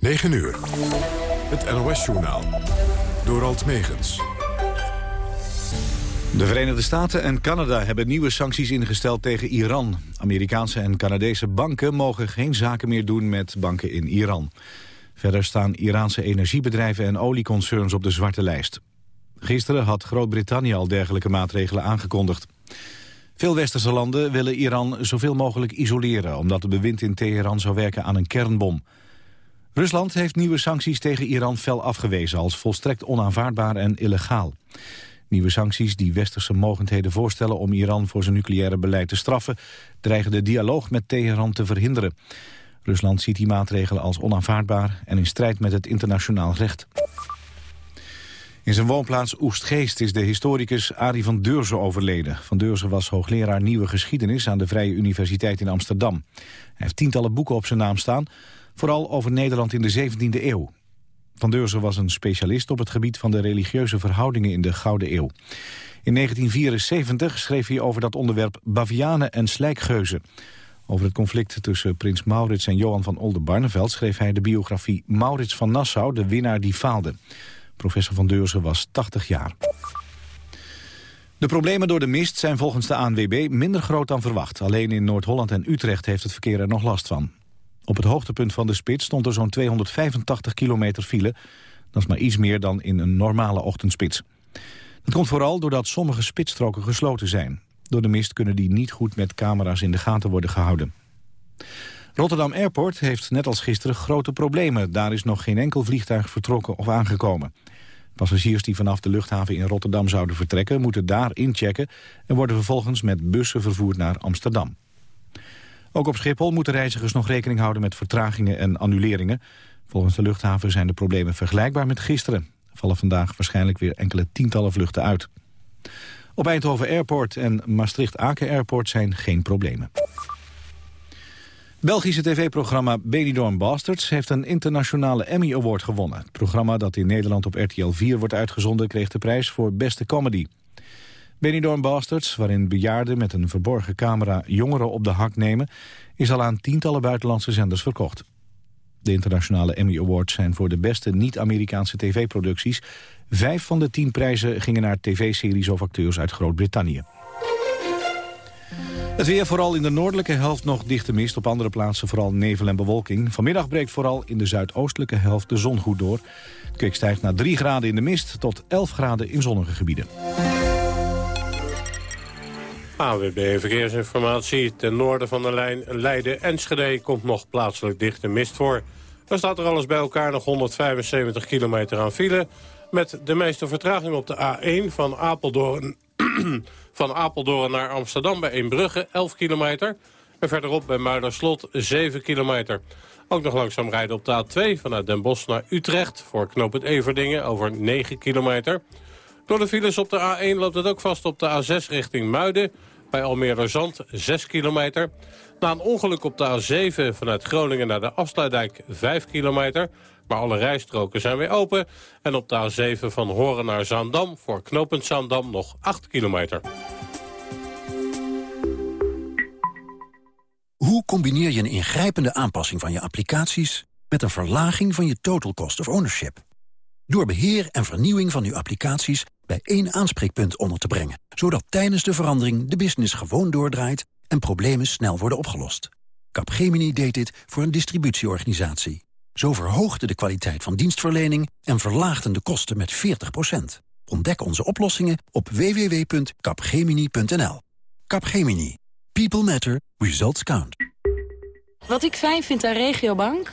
9 uur. Het NOS-journaal. Door Alt Megens. De Verenigde Staten en Canada hebben nieuwe sancties ingesteld tegen Iran. Amerikaanse en Canadese banken mogen geen zaken meer doen met banken in Iran. Verder staan Iraanse energiebedrijven en olieconcerns op de zwarte lijst. Gisteren had Groot-Brittannië al dergelijke maatregelen aangekondigd. Veel westerse landen willen Iran zoveel mogelijk isoleren... omdat het bewind in Teheran zou werken aan een kernbom. Rusland heeft nieuwe sancties tegen Iran fel afgewezen... als volstrekt onaanvaardbaar en illegaal. Nieuwe sancties die westerse mogendheden voorstellen... om Iran voor zijn nucleaire beleid te straffen... dreigen de dialoog met Teheran te verhinderen. Rusland ziet die maatregelen als onaanvaardbaar... en in strijd met het internationaal recht. In zijn woonplaats Oestgeest is de historicus Arie van Deurzen overleden. Van Deurzen was hoogleraar Nieuwe Geschiedenis aan de Vrije Universiteit in Amsterdam. Hij heeft tientallen boeken op zijn naam staan, vooral over Nederland in de 17e eeuw. Van Deurzen was een specialist op het gebied van de religieuze verhoudingen in de Gouden Eeuw. In 1974 schreef hij over dat onderwerp Bavianen en Slijkgeuzen. Over het conflict tussen prins Maurits en Johan van Oldenbarneveld schreef hij de biografie Maurits van Nassau, de winnaar die faalde. Professor Van Deurzen was 80 jaar. De problemen door de mist zijn volgens de ANWB minder groot dan verwacht. Alleen in Noord-Holland en Utrecht heeft het verkeer er nog last van. Op het hoogtepunt van de spits stond er zo'n 285 kilometer file. Dat is maar iets meer dan in een normale ochtendspits. Dat komt vooral doordat sommige spitsstroken gesloten zijn. Door de mist kunnen die niet goed met camera's in de gaten worden gehouden. Rotterdam Airport heeft net als gisteren grote problemen. Daar is nog geen enkel vliegtuig vertrokken of aangekomen. Passagiers die vanaf de luchthaven in Rotterdam zouden vertrekken... moeten daar inchecken en worden vervolgens met bussen vervoerd naar Amsterdam. Ook op Schiphol moeten reizigers nog rekening houden met vertragingen en annuleringen. Volgens de luchthaven zijn de problemen vergelijkbaar met gisteren. Er vallen vandaag waarschijnlijk weer enkele tientallen vluchten uit. Op Eindhoven Airport en Maastricht-Aken Airport zijn geen problemen. Belgische tv-programma Benidorm Bastards heeft een internationale Emmy Award gewonnen. Het programma dat in Nederland op RTL 4 wordt uitgezonden... kreeg de prijs voor beste comedy. Benidorm Bastards, waarin bejaarden met een verborgen camera jongeren op de hak nemen... is al aan tientallen buitenlandse zenders verkocht. De internationale Emmy Awards zijn voor de beste niet-Amerikaanse tv-producties. Vijf van de tien prijzen gingen naar tv-series of acteurs uit Groot-Brittannië. Het weer vooral in de noordelijke helft nog dichte mist. Op andere plaatsen vooral nevel en bewolking. Vanmiddag breekt vooral in de zuidoostelijke helft de zon goed door. Het kwik stijgt naar 3 graden in de mist tot 11 graden in zonnige gebieden. AWB Verkeersinformatie. Ten noorden van de lijn Leiden-Enschede komt nog plaatselijk dichte mist voor. Dan staat er alles bij elkaar nog 175 kilometer aan file... met de meeste vertraging op de A1 van Apeldoorn van Apeldoorn naar Amsterdam bij Eembrugge, 11 kilometer. En verderop bij Muiderslot, 7 kilometer. Ook nog langzaam rijden op de A2 vanuit Den Bosch naar Utrecht... voor knoop het Everdingen over 9 kilometer. Door de files op de A1 loopt het ook vast op de A6 richting Muiden... bij Almere Zand, 6 kilometer. Na een ongeluk op de A7 vanuit Groningen naar de Afsluitdijk, 5 kilometer... Maar alle rijstroken zijn weer open. En op de A7 van Horen naar Zaandam voor knooppunt Zaandam nog 8 kilometer. Hoe combineer je een ingrijpende aanpassing van je applicaties... met een verlaging van je total cost of ownership? Door beheer en vernieuwing van uw applicaties bij één aanspreekpunt onder te brengen... zodat tijdens de verandering de business gewoon doordraait... en problemen snel worden opgelost. Capgemini deed dit voor een distributieorganisatie. Zo verhoogde de kwaliteit van dienstverlening en verlaagden de kosten met 40%. Ontdek onze oplossingen op www.capgemini.nl. Capgemini. People matter. Results count. Wat ik fijn vind aan Regiobank?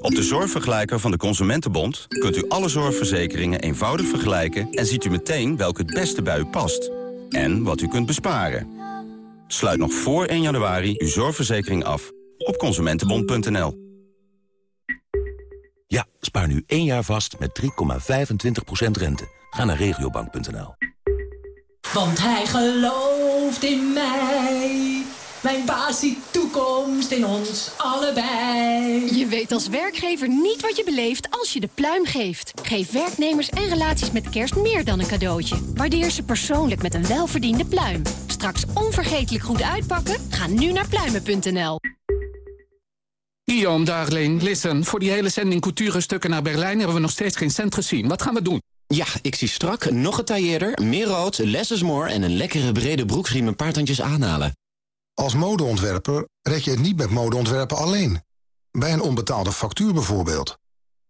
Op de Zorgvergelijker van de Consumentenbond kunt u alle zorgverzekeringen eenvoudig vergelijken... en ziet u meteen welke het beste bij u past. En wat u kunt besparen. Sluit nog voor 1 januari uw zorgverzekering af op consumentenbond.nl. Ja, spaar nu één jaar vast met 3,25% rente. Ga naar regiobank.nl. Want hij gelooft in mij. Mijn baas ziet toekomst in ons allebei. Je weet als werkgever niet wat je beleeft als je de pluim geeft. Geef werknemers en relaties met kerst meer dan een cadeautje. Waardeer ze persoonlijk met een welverdiende pluim. Straks onvergetelijk goed uitpakken? Ga nu naar pluimen.nl. Guillaume, darling, listen. Voor die hele zending couture-stukken naar Berlijn... hebben we nog steeds geen cent gezien. Wat gaan we doen? Ja, ik zie strak, nog getailleerder, meer rood, less is more... en een lekkere brede broeksriem een paar tandjes aanhalen. Als modeontwerper red je het niet met modeontwerpen alleen. Bij een onbetaalde factuur bijvoorbeeld.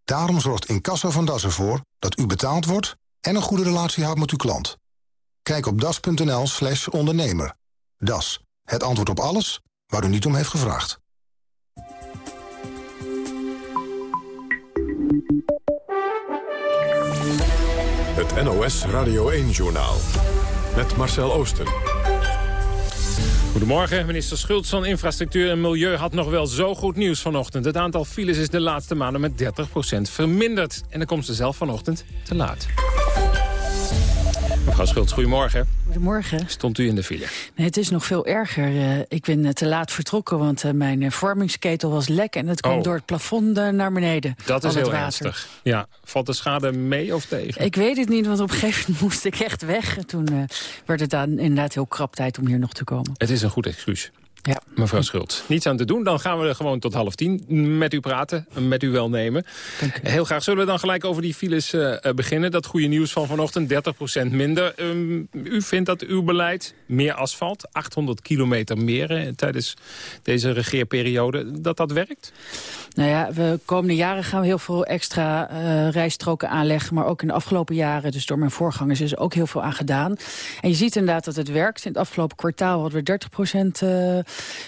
Daarom zorgt Incasso van Das ervoor dat u betaald wordt... en een goede relatie houdt met uw klant. Kijk op das.nl slash ondernemer. Das, het antwoord op alles waar u niet om heeft gevraagd. Het NOS Radio 1-journaal. Met Marcel Oosten. Goedemorgen, minister Schultz van Infrastructuur en Milieu had nog wel zo goed nieuws vanochtend. Het aantal files is de laatste maanden met 30% verminderd. En dan komt ze zelf vanochtend te laat. Mevrouw Schultz, goedemorgen. Goedemorgen. Stond u in de file? Nee, het is nog veel erger. Uh, ik ben uh, te laat vertrokken, want uh, mijn vormingsketel was lek... en het kwam Oh. door het plafond naar beneden. Dat is heel ernstig. Ja, valt de schade mee of tegen? Ik weet het niet, want op een gegeven moment moest ik echt weg. En toen eh, werd het dan inderdaad heel krap tijd om hier nog te komen. Het is een goed excuus. Ja. Mevrouw Schultz, niets aan te doen. Dan gaan we er gewoon tot half tien met u praten, met u welnemen. Heel graag zullen we dan gelijk over die files eh, eh, beginnen. Dat goede nieuws van vanochtend, 30% minder. Ehm, u vindt dat uw beleid meer asfalt, 800 kilometer meer eh, tijdens deze regeerperiode, dat dat werkt? Nou ja, de komende jaren gaan we heel veel extra rijstroken aanleggen. Maar ook in de afgelopen jaren, dus door mijn voorgangers, is er ook heel veel aan gedaan. En je ziet inderdaad dat het werkt. In het afgelopen kwartaal hadden we 30 eh,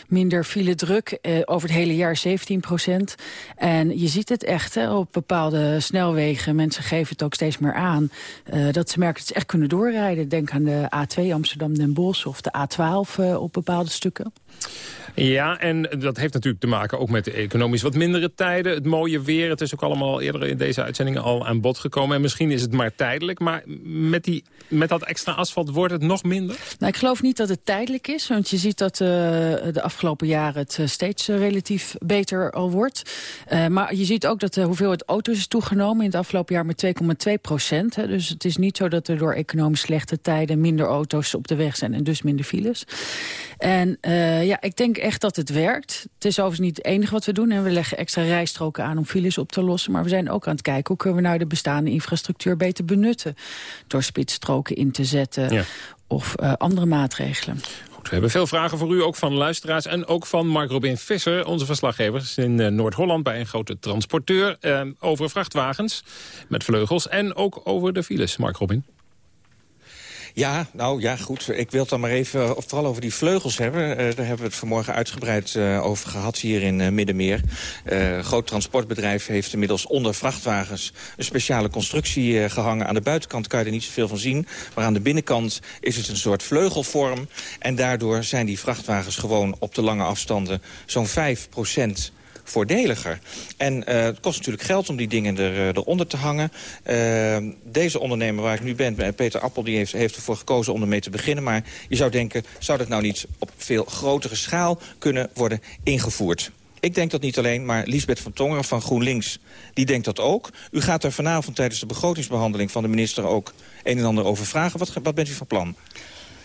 minder file druk. Eh, over het hele jaar 17% En je ziet het echt hè, op bepaalde snelwegen. Mensen geven het ook steeds meer aan. eh, dat ze merken dat ze echt kunnen doorrijden. Denk aan de A2 Amsterdam-Den Bosch of de A12 eh, op bepaalde stukken. Ja, en dat heeft natuurlijk te maken ook met de economisch wat mindere tijden. Het mooie weer, het is ook allemaal eerder in deze uitzendingen al aan bod gekomen. En misschien is het maar tijdelijk, maar met, die, met dat extra asfalt wordt het nog minder? Nou, ik geloof niet dat het tijdelijk is. Want je ziet dat eh, de afgelopen jaren het eh, steeds eh, relatief beter al wordt. Maar je ziet ook dat de hoeveelheid auto's is toegenomen in het afgelopen jaar met 2,2 procent. Dus het is niet zo dat er door economisch slechte tijden minder auto's op de weg zijn en dus minder files. En eh, ja, ik denk echt dat het werkt. Het is overigens niet het enige wat we doen. En we leggen extra rijstroken aan om files op te lossen. Maar we zijn ook aan het kijken hoe kunnen we nou de bestaande infrastructuur beter benutten. Door spitsstroken in te zetten Ja. of eh, andere maatregelen. Goed, we hebben veel vragen voor u, ook van luisteraars... en ook van Mark Robin Visser, onze verslaggever in eh, Noord-Holland... bij een grote transporteur, over vrachtwagens met vleugels... en ook over de files, Mark Robin. Ja, nou ja, goed. Ik wil het dan maar even eh, vooral over die vleugels hebben. Eh, daar hebben we het vanmorgen uitgebreid eh, over gehad hier in eh, Middenmeer. Groot transportbedrijf heeft inmiddels onder vrachtwagens... een speciale constructie eh, gehangen. Aan de buitenkant kan je er niet zoveel van zien. Maar aan de binnenkant is het een soort vleugelvorm. En daardoor zijn die vrachtwagens gewoon op de lange afstanden... zo'n 5 voordeliger. En eh, het kost natuurlijk geld om die dingen er, eh, eronder te hangen. Eh, deze ondernemer waar ik nu ben, Peter Appel, die heeft, heeft ervoor gekozen om ermee te beginnen. Maar je zou denken, zou dat nou niet op veel grotere schaal kunnen worden ingevoerd? Ik denk dat niet alleen, maar Lisbeth van Tongeren van GroenLinks... die denkt dat ook. U gaat er vanavond tijdens de begrotingsbehandeling van de minister ook... een en ander over vragen. Wat, wat bent u van plan?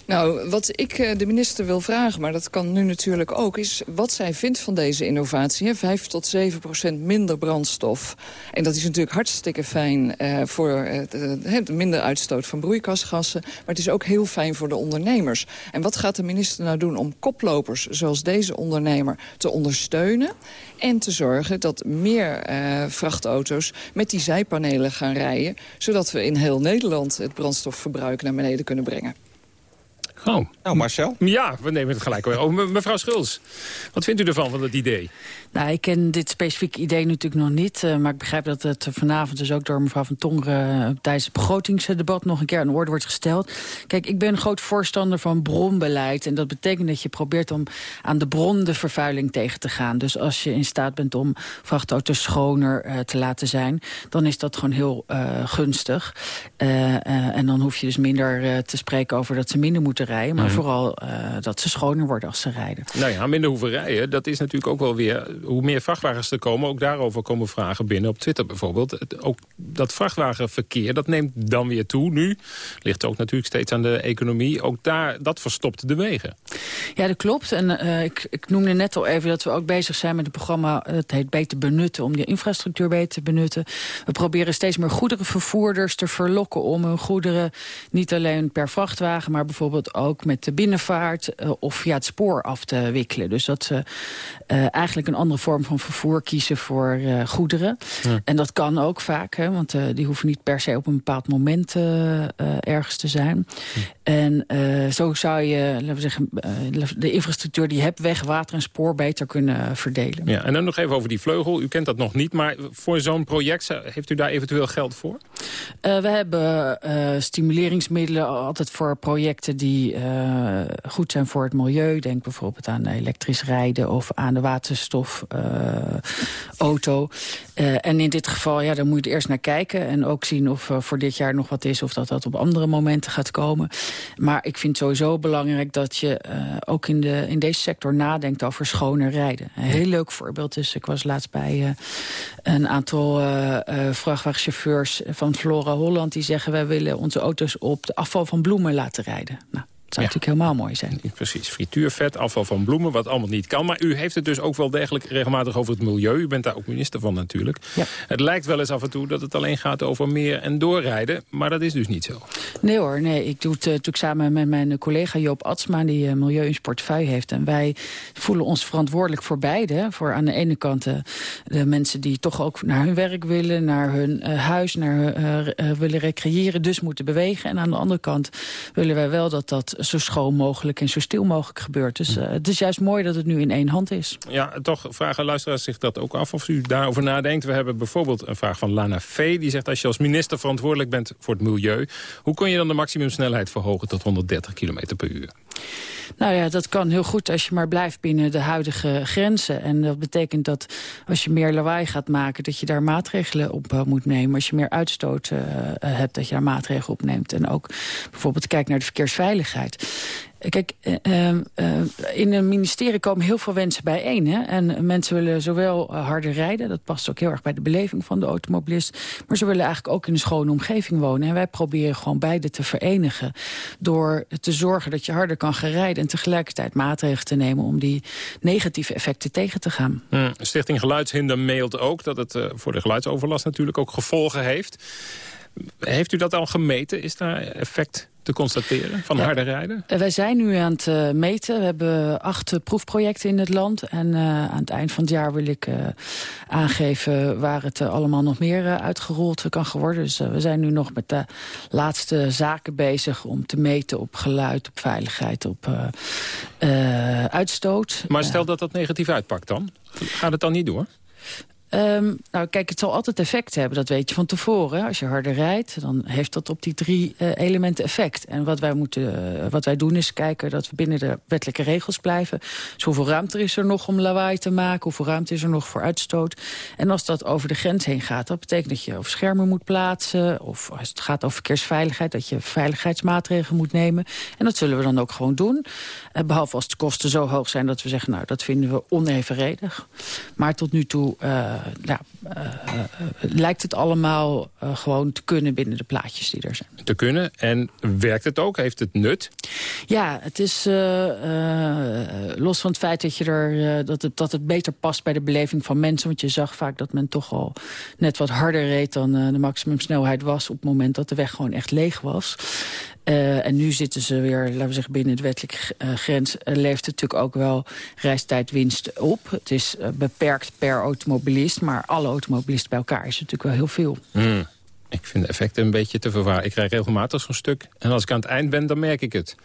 Nou, wat ik eh, de minister wil vragen, maar dat kan nu natuurlijk ook... is wat zij vindt van deze innovatie. 5 tot 7 procent minder brandstof. En dat is natuurlijk hartstikke fijn eh, voor eh, de- de minder uitstoot van broeikasgassen. Maar het is ook heel fijn voor de ondernemers. En wat gaat de minister nou doen om koplopers zoals deze ondernemer te ondersteunen... en te zorgen dat meer eh, vrachtauto's met die zijpanelen gaan rijden... zodat we in heel Nederland het brandstofverbruik naar beneden kunnen brengen. Oh. Nou, Marcel? Ja, we nemen het gelijk weer. Oh, me- mevrouw Schulz, wat vindt u ervan, van het idee? Nou, ik ken dit specifieke idee natuurlijk nog niet. eh, maar ik begrijp dat het vanavond dus ook door mevrouw Van Tongeren... eh, tijdens het begrotingsdebat nog een keer aan de orde wordt gesteld. Kijk, ik ben een groot voorstander van bronbeleid. En dat betekent dat je probeert om aan de bron de vervuiling tegen te gaan. Dus als je in staat bent om vrachtauto's schoner eh, te laten zijn... dan is dat gewoon heel eh, gunstig. Eh, eh, en dan hoef je dus minder eh, te spreken over dat ze minder moeten rijden... maar Mhm. vooral eh, dat ze schoner worden als ze rijden. Nou ja, minder hoeven rijden. Dat is natuurlijk ook wel weer... hoe meer vrachtwagens er komen, ook daarover komen vragen binnen op Twitter bijvoorbeeld. Het- ook dat vrachtwagenverkeer, dat neemt dan weer toe nu. Ligt ook natuurlijk steeds aan de economie. Ook daar, dat verstopt de wegen. Ja, dat klopt. En eh, ik, ik noemde net al even dat we ook bezig zijn met een programma... dat heet Beter Benutten, om die infrastructuur beter te benutten. We proberen steeds meer goederenvervoerders te verlokken... om hun goederen niet alleen per vrachtwagen... maar bijvoorbeeld ook met de binnenvaart eh, of via het spoor af te wikkelen. Dus dat ze eh, eigenlijk een andere vorm van vervoer kiezen voor eh, goederen. Ja. En dat kan ook vaak, hè, want die hoeven niet per se op een bepaald moment ergens te zijn. En eh, zo zou je, laten we zeggen, de infrastructuur die je hebt, weg, water en spoor beter kunnen verdelen. Ja, en dan nog even over die vleugel. U kent dat nog niet, maar voor zo'n project heeft u daar eventueel geld voor? We hebben stimuleringsmiddelen altijd voor projecten die eh, goed zijn voor het milieu. Denk bijvoorbeeld aan elektrisch rijden of aan de waterstofauto. Eh, en in dit geval, ja, daar moet je er eerst naar kijken. En ook zien of eh, voor dit jaar nog wat is of dat dat op andere momenten gaat komen. Maar ik vind sowieso belangrijk dat je eh, ook in, de, in deze sector nadenkt over schoner rijden. Een heel leuk voorbeeld is, ik was laatst bij eh, een aantal eh, eh, vrachtwagenchauffeurs van Flora Holland... die zeggen, wij willen onze auto's op de afval van bloemen laten rijden. Nou, dat zou natuurlijk helemaal mooi zijn. Precies, frituurvet, afval van bloemen, wat allemaal niet kan. Maar u heeft het dus ook wel degelijk regelmatig over het milieu. U bent daar ook minister van natuurlijk. Het lijkt wel eens af en toe dat het alleen gaat over meer en doorrijden. Maar dat is dus niet zo. Nee hoor, nee. Ik doe het eh, natuurlijk samen met mijn collega Joop Atsma... die eh, milieu in zijn portefeuille heeft. En wij voelen ons verantwoordelijk voor beide. Voor aan de ene kant eh, de mensen die toch ook naar hun werk willen... naar hun huis, naar willen recreëren, dus moeten bewegen. En aan de andere kant willen wij wel dat dat zo schoon mogelijk... en zo stil mogelijk gebeurt. Dus eh, het is juist mooi dat het nu in één hand is. Ja, toch vragen luisteraars zich dat ook af of u daarover nadenkt. We hebben bijvoorbeeld een vraag van Lana V. Die zegt als je als minister verantwoordelijk bent voor het milieu... hoe kun je dan de maximumsnelheid verhogen tot 130 km per uur? Nou ja, dat kan heel goed als je maar blijft binnen de huidige grenzen. En dat betekent dat als je meer lawaai gaat maken... dat je daar maatregelen op eh, moet nemen. Als je meer uitstoot eh, eh, hebt, dat je daar maatregelen op neemt. En ook bijvoorbeeld kijken naar de verkeersveiligheid. Kijk, eh, eh, eh, in een ministerie komen heel veel wensen bijeen. Hè? En mensen willen zowel harder rijden, dat past ook heel erg bij de beleving van de automobilist. Maar ze willen eigenlijk ook in een schone omgeving wonen. En wij proberen gewoon beide te verenigen. Door te zorgen dat je harder kan gaan rijden en tegelijkertijd maatregelen te nemen om die negatieve effecten tegen te gaan. Hm. Stichting Geluidshinder mailt ook dat het voor de geluidsoverlast natuurlijk ook gevolgen heeft. Heeft u dat al gemeten? Is daar effect te constateren van Ja. harder rijden? Eh, Wij zijn nu aan het eh, meten. We hebben acht eh, proefprojecten in het land. En aan het eind van het jaar wil ik aangeven waar het allemaal nog meer uitgerold kan worden. Dus we zijn nu nog met de laatste zaken bezig om te meten op geluid, op veiligheid, op uitstoot. Maar stel dat dat negatief uitpakt dan? Gaat het dan niet door? Ehm, nou, kijk, het zal altijd effect hebben, dat weet je van tevoren. Als je harder rijdt, dan heeft dat op die drie eh, elementen effect. En wat wij, moeten, eh, wat wij doen is kijken dat we binnen de wettelijke regels blijven. Dus hoeveel ruimte is er nog om lawaai te maken? Hoeveel ruimte is er nog voor uitstoot? En als dat over de grens heen gaat, dat betekent dat je over schermen moet plaatsen. Of als het gaat over verkeersveiligheid, dat je veiligheidsmaatregelen moet nemen. En dat zullen we dan ook gewoon doen. Eh, behalve als de kosten zo hoog zijn dat we zeggen, nou, dat vinden we onevenredig. Maar tot nu toe ja, eh, eh, lijkt het allemaal eh, gewoon te kunnen binnen de plaatjes die er zijn. Te kunnen. En werkt het ook? Heeft het nut? Ja, het is los van het feit dat, je er, dat, het, dat het beter past bij de beleving van mensen. Want je zag vaak dat men toch al net wat harder reed dan de maximumsnelheid was... op het moment dat de weg gewoon echt leeg was. Eh, en nu zitten ze weer, laten we zeggen, binnen de wettelijke eh, grens... eh, levert het natuurlijk ook wel reistijdwinst op. Het is eh, beperkt per automobilist, maar alle automobilisten bij elkaar is natuurlijk wel heel veel. Hmm. Ik vind de effecten een beetje te verwaren. Ik krijg regelmatig zo'n stuk. En als ik aan het eind ben, dan merk ik het.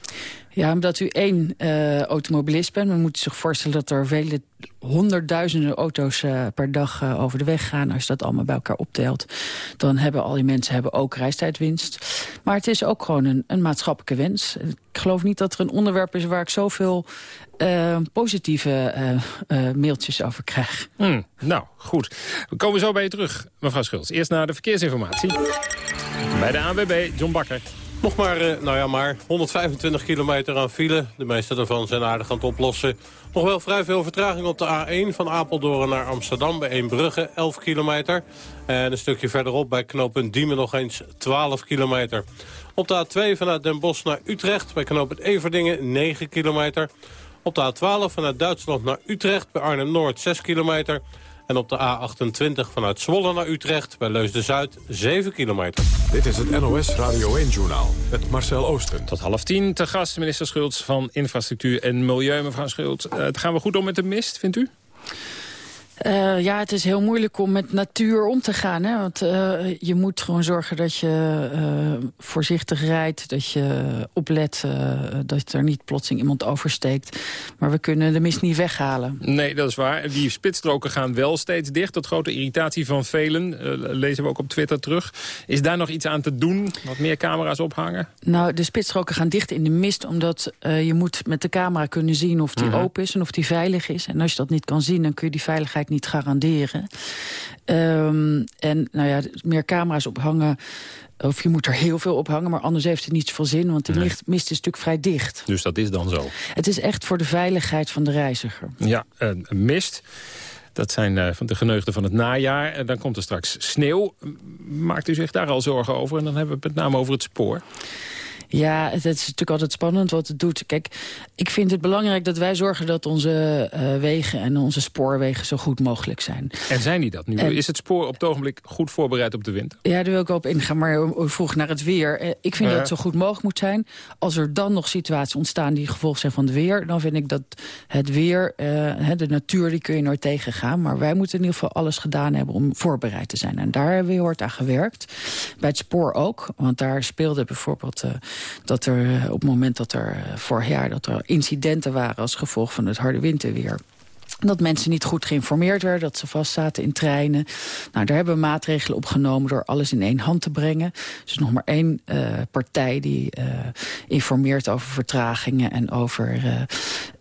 Ja, omdat u één uh, automobilist bent. We moeten zich voorstellen dat er vele honderdduizenden auto's uh, per dag uh, over de weg gaan. Als je dat allemaal bij elkaar optelt, dan hebben al die mensen hebben ook reistijdwinst. Maar het is ook gewoon een, een maatschappelijke wens. Ik geloof niet dat er een onderwerp is waar ik zoveel positieve mailtjes over krijg. Hmm, nou, goed. We komen zo bij je terug, mevrouw Schultz. Eerst naar de verkeersinformatie. Bij de ANWB, John Bakker. Nog maar, nou ja, maar 125 kilometer aan file. De meeste daarvan zijn aardig aan het oplossen. Nog wel vrij veel vertraging op de A1 van Apeldoorn naar Amsterdam... bij Eembrugge, 11 kilometer. En een stukje verderop bij knooppunt Diemen nog eens 12 kilometer. Op de A2 vanuit Den Bosch naar Utrecht bij knooppunt Everdingen 9 kilometer. Op de A12 vanuit Duitsland naar Utrecht bij Arnhem-Noord 6 kilometer... En op de A28 vanuit Zwolle naar Utrecht bij Leusden-Zuid 7 kilometer. Dit is het NOS Radio 1-journaal met Marcel Oosten. Tot half tien te gast minister Schultz van Infrastructuur en Milieu. Mevrouw Schultz, uh, het gaan we goed om met de mist, vindt u? Uh, ja, het is heel moeilijk om met natuur om te gaan. Hè? Want uh, je moet gewoon zorgen dat je uh, voorzichtig rijdt. Dat je oplet dat er niet plotseling iemand oversteekt. Maar we kunnen de mist niet weghalen. Nee, dat is waar. Die spitsstroken gaan wel steeds dicht. Tot grote irritatie van velen. lezen we ook op Twitter terug. Is daar nog iets aan te doen? Wat meer camera's ophangen? Nou, de spitsstroken gaan dicht in de mist. Omdat je moet met de camera kunnen zien of die -huh. open is en of die veilig is. En als je dat niet kan zien, dan kun je die veiligheid niet garanderen. Um, en nou ja, meer camera's ophangen... Of je moet er heel veel ophangen, maar anders heeft het niet zoveel zin... want de nee. mist is natuurlijk vrij dicht. Dus dat is dan zo? Het is echt voor de veiligheid van de reiziger. Ja, een mist... Dat zijn uh, van de geneugden van het najaar. En dan komt er straks sneeuw. Maakt u zich daar al zorgen over? En dan hebben we het met name over het spoor. Ja, het, het, is natuurlijk altijd spannend wat het doet. Kijk, ik vind het belangrijk dat wij zorgen dat onze uh, wegen en onze spoorwegen zo goed mogelijk zijn. En zijn die dat nu? En, is het spoor op het ogenblik goed voorbereid op de winter? Ja, daar wil ik op ingaan, maar u vroeg naar het weer. Uh, ik vind uh. dat het zo goed mogelijk moet zijn. Als er dan nog situaties ontstaan die gevolg zijn van het weer... dan vind ik dat het weer, de natuur, die kun je nooit tegengaan. Maar wij moeten in ieder geval alles gedaan hebben om voorbereid te zijn. En daar hebben we heel hard aan gewerkt. Bij het spoor ook, want daar speelde bijvoorbeeld dat er op het moment dat er vorig jaar dat er incidenten waren als gevolg van het harde winterweer dat mensen niet goed geïnformeerd werden, dat ze vastzaten in treinen. Nou, daar hebben we maatregelen op genomen door alles in één hand te brengen. Dus nog maar één uh, partij die uh, informeert over vertragingen... en over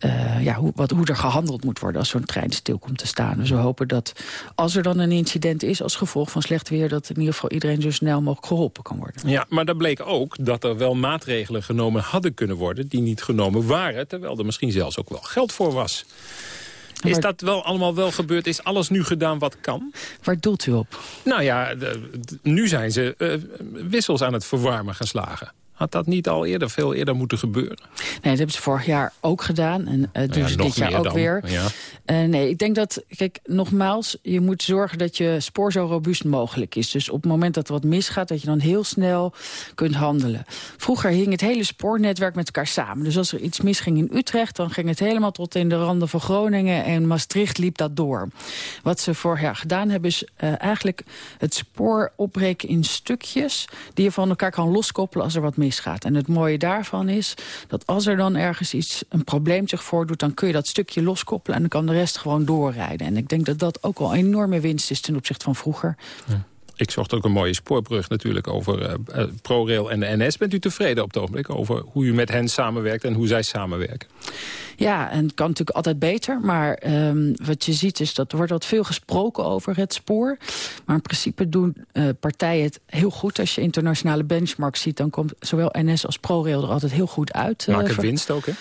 uh, ja, hoe, wat, hoe er gehandeld moet worden als zo'n trein stil komt te staan. Dus we hopen dat als er dan een incident is als gevolg van slecht weer... dat in ieder geval iedereen zo snel mogelijk geholpen kan worden. Ja, maar daar bleek ook dat er wel maatregelen genomen hadden kunnen worden... die niet genomen waren, terwijl er misschien zelfs ook wel geld voor was. Is dat wel allemaal wel gebeurd? Is alles nu gedaan wat kan? Waar doelt u op? Nou ja, nu zijn ze uh, wissels aan het verwarmen geslagen. Had dat niet al eerder, veel eerder moeten gebeuren? Nee, dat hebben ze vorig jaar ook gedaan. En uh, dus ja, dit jaar ook dan. weer. Ja. Uh, nee, ik denk dat, kijk, nogmaals, je moet zorgen dat je spoor zo robuust mogelijk is. Dus op het moment dat er wat misgaat, dat je dan heel snel kunt handelen. Vroeger hing het hele spoornetwerk met elkaar samen. Dus als er iets misging in Utrecht, dan ging het helemaal tot in de randen van Groningen. En Maastricht liep dat door. Wat ze vorig jaar gedaan hebben, is uh, eigenlijk het spoor opbreken in stukjes... die je van elkaar kan loskoppelen als er wat misgaat En het mooie daarvan is dat als er dan ergens iets, een probleem zich voordoet... dan kun je dat stukje loskoppelen en dan kan de rest gewoon doorrijden. En ik denk dat dat ook wel een enorme winst is ten opzichte van vroeger. Ja. Ik zocht ook een mooie spoorbrug natuurlijk over uh, ProRail en de NS. Bent u tevreden op het ogenblik over hoe u met hen samenwerkt en hoe zij samenwerken? Ja, en het kan natuurlijk altijd beter. Maar um, wat je ziet is dat er wordt wat veel gesproken over het spoor. Maar in principe doen uh, partijen het heel goed. Als je internationale benchmarks ziet, dan komt zowel NS als ProRail er altijd heel goed uit. Uh, Maken winst ook, hè?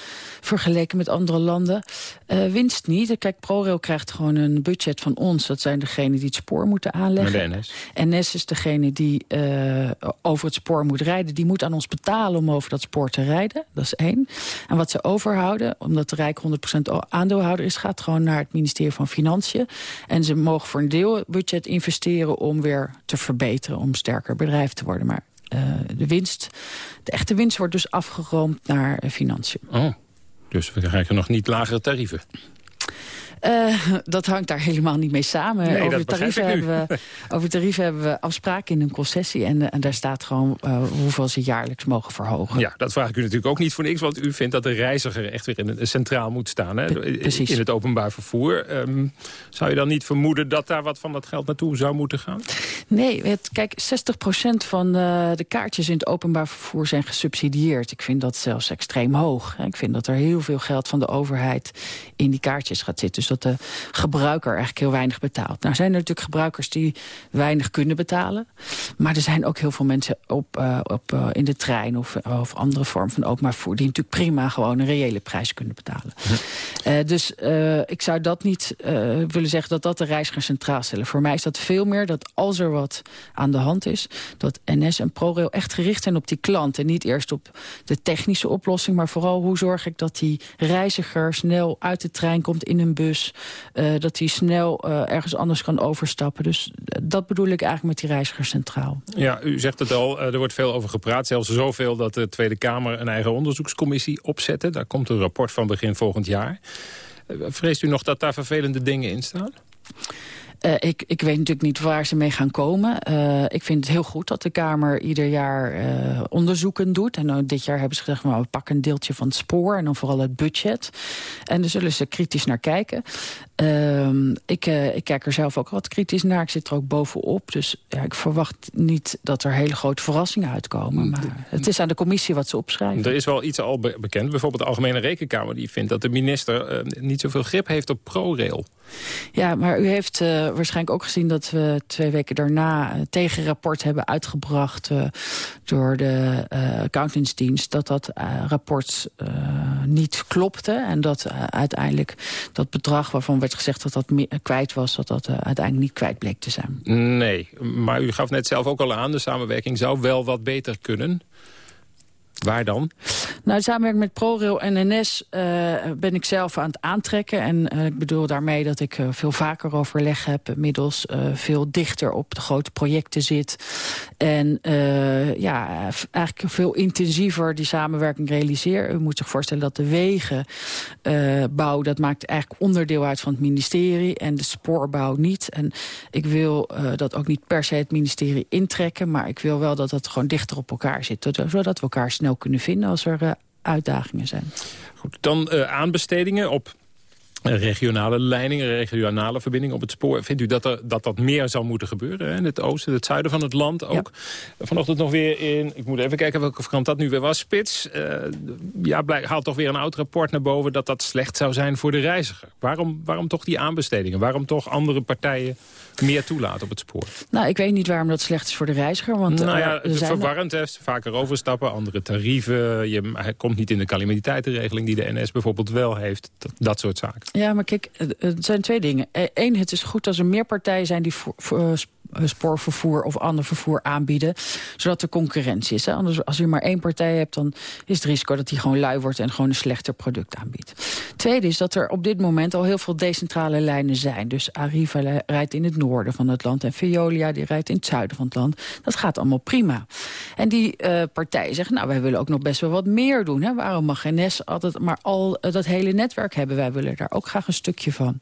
Vergeleken met andere landen. Uh, winst niet. Kijk, ProRail krijgt gewoon een budget van ons. Dat zijn degenen die het spoor moeten aanleggen. Maar de NS? NS is degene die uh, over het spoor moet rijden. Die moet aan ons betalen om over dat spoor te rijden. Dat is één. En wat ze overhouden, omdat de Rijk 100% aandeelhouder is... gaat gewoon naar het ministerie van Financiën. En ze mogen voor een deel budget investeren om weer te verbeteren. Om sterker bedrijf te worden. Maar uh, de winst, de echte winst wordt dus afgeroomd naar financiën. Oh. Dus we krijgen nog niet lagere tarieven. Uh, dat hangt daar helemaal niet mee samen. Nee, over, tarieven hebben we, over tarieven hebben we afspraken in een concessie. En, uh, en daar staat gewoon uh, hoeveel ze jaarlijks mogen verhogen. Ja, dat vraag ik u natuurlijk ook niet voor niks. Want u vindt dat de reiziger echt weer in het centraal moet staan. Hè? Precies. In het openbaar vervoer. Um, zou je dan niet vermoeden dat daar wat van dat geld naartoe zou moeten gaan? Nee, het, kijk, 60% van de, de kaartjes in het openbaar vervoer zijn gesubsidieerd. Ik vind dat zelfs extreem hoog. Ik vind dat er heel veel geld van de overheid in die kaartjes gaat zitten. Dus dat de gebruiker eigenlijk heel weinig betaalt. Nou zijn er natuurlijk gebruikers die weinig kunnen betalen. Maar er zijn ook heel veel mensen op, uh, op, uh, in de trein of, of andere vorm van openbaar vervoer... die natuurlijk prima gewoon een reële prijs kunnen betalen. Dus ik zou dat niet willen zeggen dat dat de reiziger centraal stellen. Voor mij is dat veel meer dat als er wat aan de hand is... dat NS en ProRail echt gericht zijn op die klant... en niet eerst op de technische oplossing... maar vooral hoe zorg ik dat die reiziger snel uit de trein komt in een bus... Uh, dat hij snel uh, ergens anders kan overstappen. Dus dat bedoel ik eigenlijk met die reiziger centraal. Ja, u zegt het al, er wordt veel over gepraat. Zelfs zoveel dat de Tweede Kamer een eigen onderzoekscommissie opzette. Daar komt een rapport van begin volgend jaar. Vreest u nog dat daar vervelende dingen in staan? Uh, ik, ik weet natuurlijk niet waar ze mee gaan komen. Uh, ik vind het heel goed dat de Kamer ieder jaar uh, onderzoeken doet. En dit jaar hebben ze gezegd, nou, we pakken een deeltje van het spoor... en dan vooral het budget. En daar zullen ze kritisch naar kijken. Ehm, ik, ik kijk er zelf ook wat kritisch naar. Ik zit er ook bovenop. Dus ja, ik verwacht niet dat er hele grote verrassingen uitkomen. Maar het is aan de commissie wat ze opschrijven. Er is wel iets al be bekend. Bijvoorbeeld de Algemene Rekenkamer die vindt dat de minister... niet zoveel grip heeft op ProRail. Ja, maar u heeft uh, waarschijnlijk ook gezien dat we twee weken daarna een tegenrapport hebben uitgebracht uh, door de uh, accountantsdienst. Dat dat rapport niet klopte en dat uiteindelijk dat bedrag waarvan werd gezegd dat dat kwijt was, dat dat uiteindelijk niet kwijt bleek te zijn. Nee, maar u gaf net zelf ook al aan, de samenwerking zou wel wat beter kunnen. Waar dan? Nou, samenwerking met ProRail en NS uh, ben ik zelf aan het aantrekken. En uh, ik bedoel daarmee dat ik uh, veel vaker overleg heb. Inmiddels veel dichter op de grote projecten zit. En ja, eigenlijk veel intensiever die samenwerking realiseer. U moet zich voorstellen dat de wegenbouw... dat maakt eigenlijk onderdeel uit van het ministerie. En de spoorbouw niet. En ik wil dat ook niet per se het ministerie intrekken. Maar ik wil wel dat het gewoon dichter op elkaar zit. Zodat we elkaar snel kunnen vinden als er uh, uitdagingen zijn. Goed, dan uh, aanbestedingen op regionale leidingen, regionale verbindingen op het spoor. Vindt u dat er, dat, dat meer zou moeten gebeuren? Hè? In het oosten, het zuiden van het land ook. Ja. Vanochtend nog weer in, ik moet even kijken welke krant dat nu weer was, Spits. Uh, ja, blijk, haalt toch weer een oud rapport naar boven dat dat slecht zou zijn voor de reiziger. Waarom, waarom toch die aanbestedingen? Waarom toch andere partijen meer toelaten op het spoor? Nou, ik weet niet waarom dat slecht is voor de reiziger. Want, nou ja, het verwarrend heeft, vaker overstappen, andere tarieven. Je, hij komt niet in de calamiteitenregeling die de NS bijvoorbeeld wel heeft. Dat, dat soort zaken. Ja, maar kijk, het zijn twee dingen. Eén, het is goed als er meer partijen zijn die voor, voor, spoorvervoer of ander vervoer aanbieden. Zodat er concurrentie is. Hè? Anders, als u maar één partij hebt, dan is het risico dat die gewoon lui wordt en gewoon een slechter product aanbiedt. Tweede is dat er op dit moment al heel veel decentrale lijnen zijn. Dus Arriva rijdt in het noorden van het land en Veolia die rijdt in het zuiden van het land. Dat gaat allemaal prima. En die uh, partijen zeggen, nou wij willen ook nog best wel wat meer doen. Hè? Waarom mag NS altijd maar al uh, dat hele netwerk hebben? Wij willen daar ook graag een stukje van.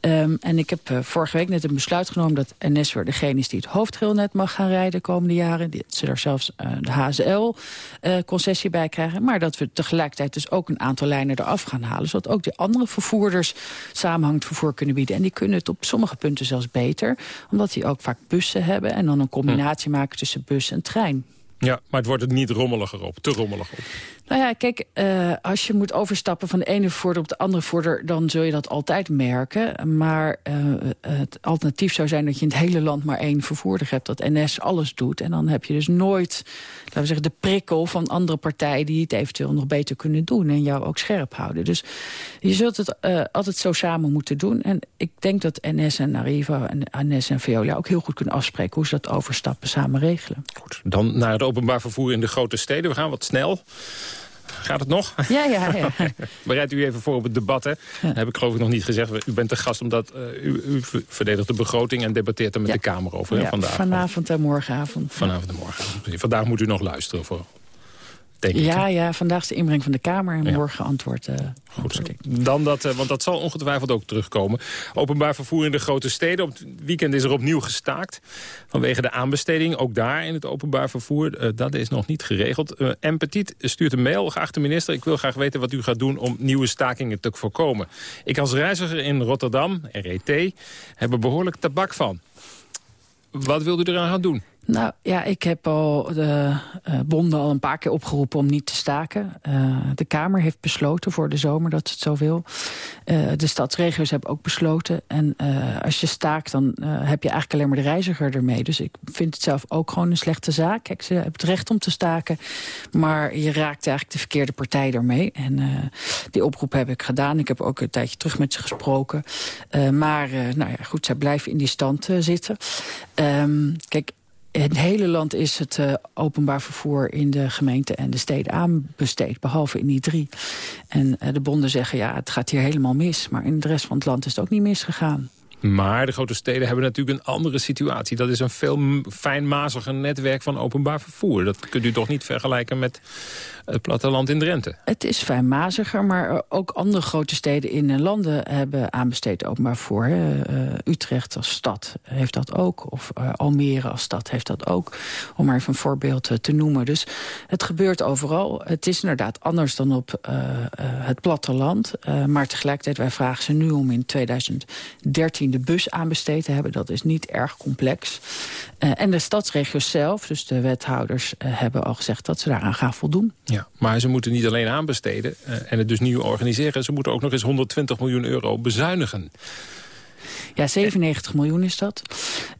Um, en ik heb vorige week net een besluit genomen dat NS weer degene is die het hoofdrailnet mag gaan rijden de komende jaren. Dat ze er zelfs uh, de HSL-concessie uh, bij krijgen. Maar dat we tegelijkertijd dus ook een aantal lijnen eraf gaan halen. Zodat ook de andere vervoerders samenhangend vervoer kunnen bieden. En die kunnen het op sommige punten zelfs beter. Omdat die ook vaak bussen hebben. En dan een combinatie hm. maken tussen bus en trein. Ja, maar het wordt het niet rommeliger op, te rommelig op. Nou ja, kijk, uh, als je moet overstappen van de ene voerder op de andere voerder... dan zul je dat altijd merken. Maar uh, het alternatief zou zijn dat je in het hele land maar één vervoerder hebt... dat NS alles doet. En dan heb je dus nooit, laten we zeggen, de prikkel van andere partijen... die het eventueel nog beter kunnen doen en jou ook scherp houden. Dus je zult het uh, altijd zo samen moeten doen. En ik denk dat NS en Arriva en NS en Veolia ook heel goed kunnen afspreken... hoe ze dat overstappen samen regelen. Goed, dan naar het openbaar vervoer in de grote steden. We gaan wat snel. Gaat het nog? Ja, ja, ja. Bereid u even voor op het debat, hè? Ja. Heb ik geloof ik nog niet gezegd. U bent de gast omdat uh, u, u, verdedigt de begroting... en debatteert er met ja. de Kamer over vandaag. Vanavond en morgenavond. Vanavond en morgenavond. Vandaag moet u nog luisteren voor. Denk ik. Ja, ja, vandaag is de inbreng van de Kamer en morgen antwoord. Uh, Goed. Dan dat, uh, want dat zal ongetwijfeld ook terugkomen. Openbaar vervoer in de grote steden. Op het weekend is er opnieuw gestaakt. Vanwege de aanbesteding, ook daar in het openbaar vervoer. Uh, dat is nog niet geregeld. Uh, en Petit stuurt een mail. Geachte minister, ik wil graag weten wat u gaat doen om nieuwe stakingen te voorkomen. Ik als reiziger in Rotterdam, RET, heb er behoorlijk tabak van. Wat wilt u eraan gaan doen? Nou ja, ik heb al de uh, bonden al een paar keer opgeroepen om niet te staken. Uh, de Kamer heeft besloten voor de zomer dat ze het zo wil. Uh, de stadsregio's hebben ook besloten. En als je staakt, dan heb je eigenlijk alleen maar de reiziger ermee. Dus ik vind het zelf ook gewoon een slechte zaak. Kijk, ze hebben het recht om te staken. Maar je raakt eigenlijk de verkeerde partij ermee. En die oproep heb ik gedaan. Ik heb ook een tijdje terug met ze gesproken. maar nou ja, goed, zij blijven in die stand zitten. Um, kijk, het hele land is het uh, openbaar vervoer in de gemeente en de steden aanbesteed. Behalve in die drie. En uh, de bonden zeggen, ja, het gaat hier helemaal mis. Maar in de rest van het land is het ook niet misgegaan. Maar de grote steden hebben natuurlijk een andere situatie. Dat is een veel fijnmaziger netwerk van openbaar vervoer. Dat kunt u toch niet vergelijken met het platteland in Drenthe? Het is fijnmaziger, maar ook andere grote steden in landen hebben aanbesteed openbaar vervoer. Uh, Utrecht als stad heeft dat ook, of Almere als stad heeft dat ook. Om maar even een voorbeeld te noemen. Dus het gebeurt overal. Het is inderdaad anders dan op het platteland. maar tegelijkertijd, wij vragen ze nu om in 2013 de bus aanbesteed te hebben. Dat is niet erg complex. En de stadsregio's zelf, dus de wethouders, hebben al gezegd dat ze daaraan gaan voldoen. Ja, maar ze moeten niet alleen aanbesteden uh, en het dus nieuw organiseren. Ze moeten ook nog eens 120 miljoen euro bezuinigen. Ja, 97 miljoen is dat.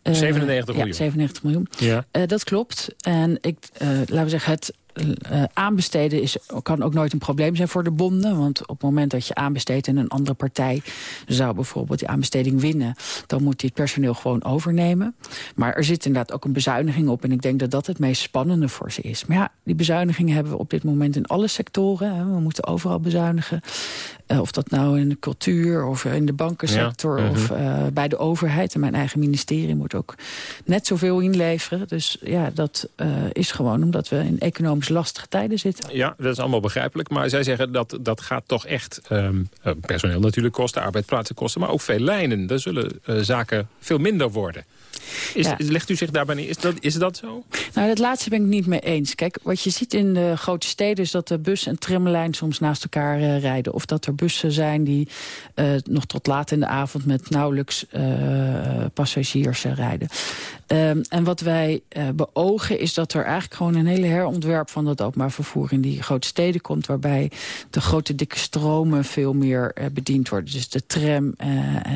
97 miljoen? Ja, 97 miljoen. Ja. Dat klopt. En ik, laten we zeggen, het uh, aanbesteden is, kan ook nooit een probleem zijn voor de bonden. Want op het moment dat je aanbesteedt en een andere partij zou bijvoorbeeld die aanbesteding winnen, dan moet die het personeel gewoon overnemen. Maar er zit inderdaad ook een bezuiniging op. En ik denk dat dat het meest spannende voor ze is. Maar ja, die bezuinigingen hebben we op dit moment in alle sectoren. Hè. We moeten overal bezuinigen. Uh, of dat nou in de cultuur of in de bankensector ja. of uh, bij de overheid. En mijn eigen ministerie moet ook net zoveel inleveren. Dus ja, dat is gewoon omdat we in economisch lastige tijden zitten. Ja, dat is allemaal begrijpelijk. Maar zij zeggen dat dat gaat toch echt um, personeel natuurlijk kosten, arbeidsplaatsen kosten, maar ook veel lijnen. Daar zullen zaken veel minder worden. Is, ja. Legt u zich daarbij in? Is dat, is dat zo? Nou, dat laatste ben ik niet mee eens. Kijk, wat je ziet in de grote steden is dat de bus- en tramlijn soms naast elkaar uh, rijden. Of dat er bussen zijn die uh, nog tot laat in de avond met nauwelijks uh, passagiers rijden. Um, en wat wij beogen is dat er eigenlijk gewoon een hele herontwerp van dat openbaar vervoer in die grote steden komt. Waarbij de grote dikke stromen veel meer bediend worden. Dus de tram,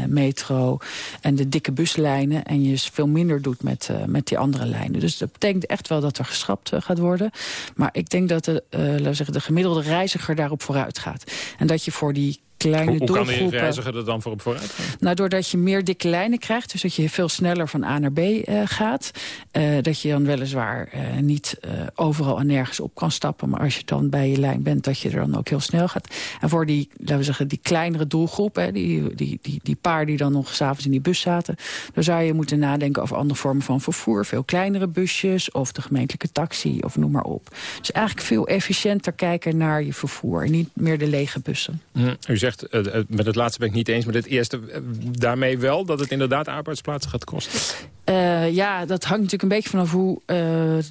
metro en de dikke buslijnen. En je veel minder doet met, met die andere lijnen. Dus dat betekent echt wel dat er geschrapt gaat worden. Maar ik denk dat de, laten we zeggen, de gemiddelde reiziger daarop vooruit gaat. En dat je voor die kleine hoe, hoe doelgroepen... kan die reiziger er dan voor op vooruit gaan? Nou, doordat je meer dikke lijnen krijgt, dus dat je veel sneller van A naar B uh, gaat. Uh, dat je dan weliswaar uh, niet overal en nergens op kan stappen. Maar als je dan bij je lijn bent, dat je er dan ook heel snel gaat. En voor die, laten we zeggen, die kleinere doelgroep, hè, die, die, die, die paar die dan nog s'avonds in die bus zaten. Dan zou je moeten nadenken over andere vormen van vervoer. Veel kleinere busjes of de gemeentelijke taxi of noem maar op. Dus eigenlijk veel efficiënter kijken naar je vervoer. En niet meer de lege bussen. Hm, u zegt, uh, met het laatste ben ik niet eens, met het eerste uh, daarmee wel... dat het inderdaad arbeidsplaatsen gaat kosten? Uh, ja, dat hangt natuurlijk een beetje vanaf hoe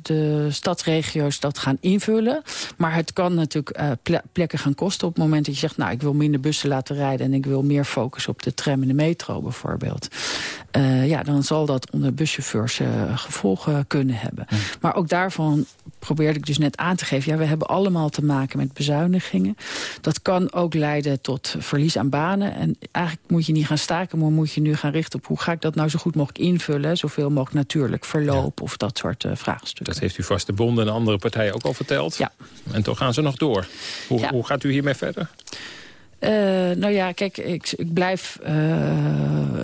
de stadsregio's dat gaan invullen. Maar het kan natuurlijk ple plekken gaan kosten op het moment dat je zegt... nou, ik wil minder bussen laten rijden en ik wil meer focus op de tram en de metro bijvoorbeeld. ja, dan zal dat onder buschauffeurs gevolgen kunnen hebben. Maar ook daarvan probeerde ik dus net aan te geven... ja, we hebben allemaal te maken met bezuinigingen. Dat kan ook leiden tot verlies aan banen. En eigenlijk moet je niet gaan staken, maar moet je nu gaan richten op... hoe ga ik dat nou zo goed mogelijk invullen, zoveel mogelijk natuurlijk verloop... Ja. of dat soort uh, vraagstukken. Dat heeft u vast de bonden en andere partijen ook al verteld. Ja. En toch gaan ze nog door. Hoe, ja. hoe gaat u hiermee verder? Uh, nou ja, kijk, ik, ik blijf uh,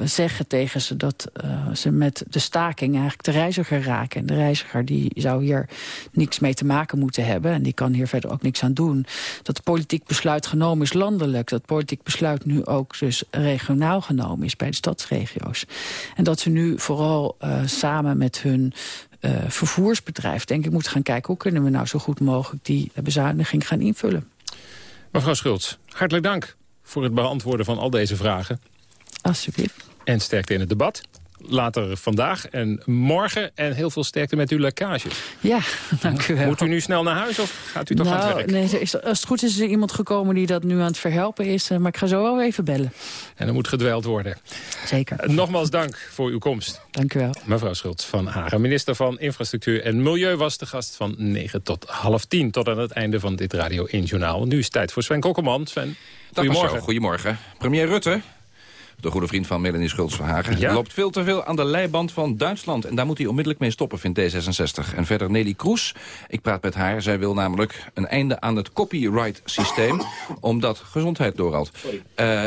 zeggen tegen ze dat uh, ze met de staking eigenlijk de reiziger raken. En de reiziger die zou hier niks mee te maken moeten hebben. En die kan hier verder ook niks aan doen. Dat politiek besluit genomen is landelijk. Dat politiek besluit nu ook dus regionaal genomen is bij de stadsregio's. En dat ze nu vooral samen met hun eh, vervoersbedrijf denk ik moet gaan kijken... hoe kunnen we nou zo goed mogelijk die bezuiniging gaan invullen. Mevrouw Schultz, hartelijk dank voor het beantwoorden van al deze vragen. Alsjeblieft. En sterkte in het debat later vandaag en morgen. En heel veel sterkte met uw lekkage. Ja, dank u wel. Moet u nu snel naar huis of gaat u toch nou, aan het werk? Nee, er is, als het goed is, is er iemand gekomen die dat nu aan het verhelpen is. eh, Maar ik ga zo wel even bellen. En er moet gedweld worden. Zeker. Eh, Nogmaals dank voor uw komst. Dank u wel. Mevrouw Schultz van Hagen, minister van Infrastructuur en Milieu... was de gast van 9 tot half 10, tot aan het einde van dit Radio 1-journaal. Nu is het tijd voor Sven Kokkelman. Sven, Dag goedemorgen. Goedemorgen. Premier Rutte, de goede vriend van Melanie Schultz van Hagen... Ja? loopt veel te veel aan de leiband van Duitsland. En daar moet hij onmiddellijk mee stoppen, vindt D66. En verder Nelly Kroes. Ik praat met haar. Zij wil namelijk een einde aan het copyright-systeem. omdat... Gezondheid, Dorald. Eh,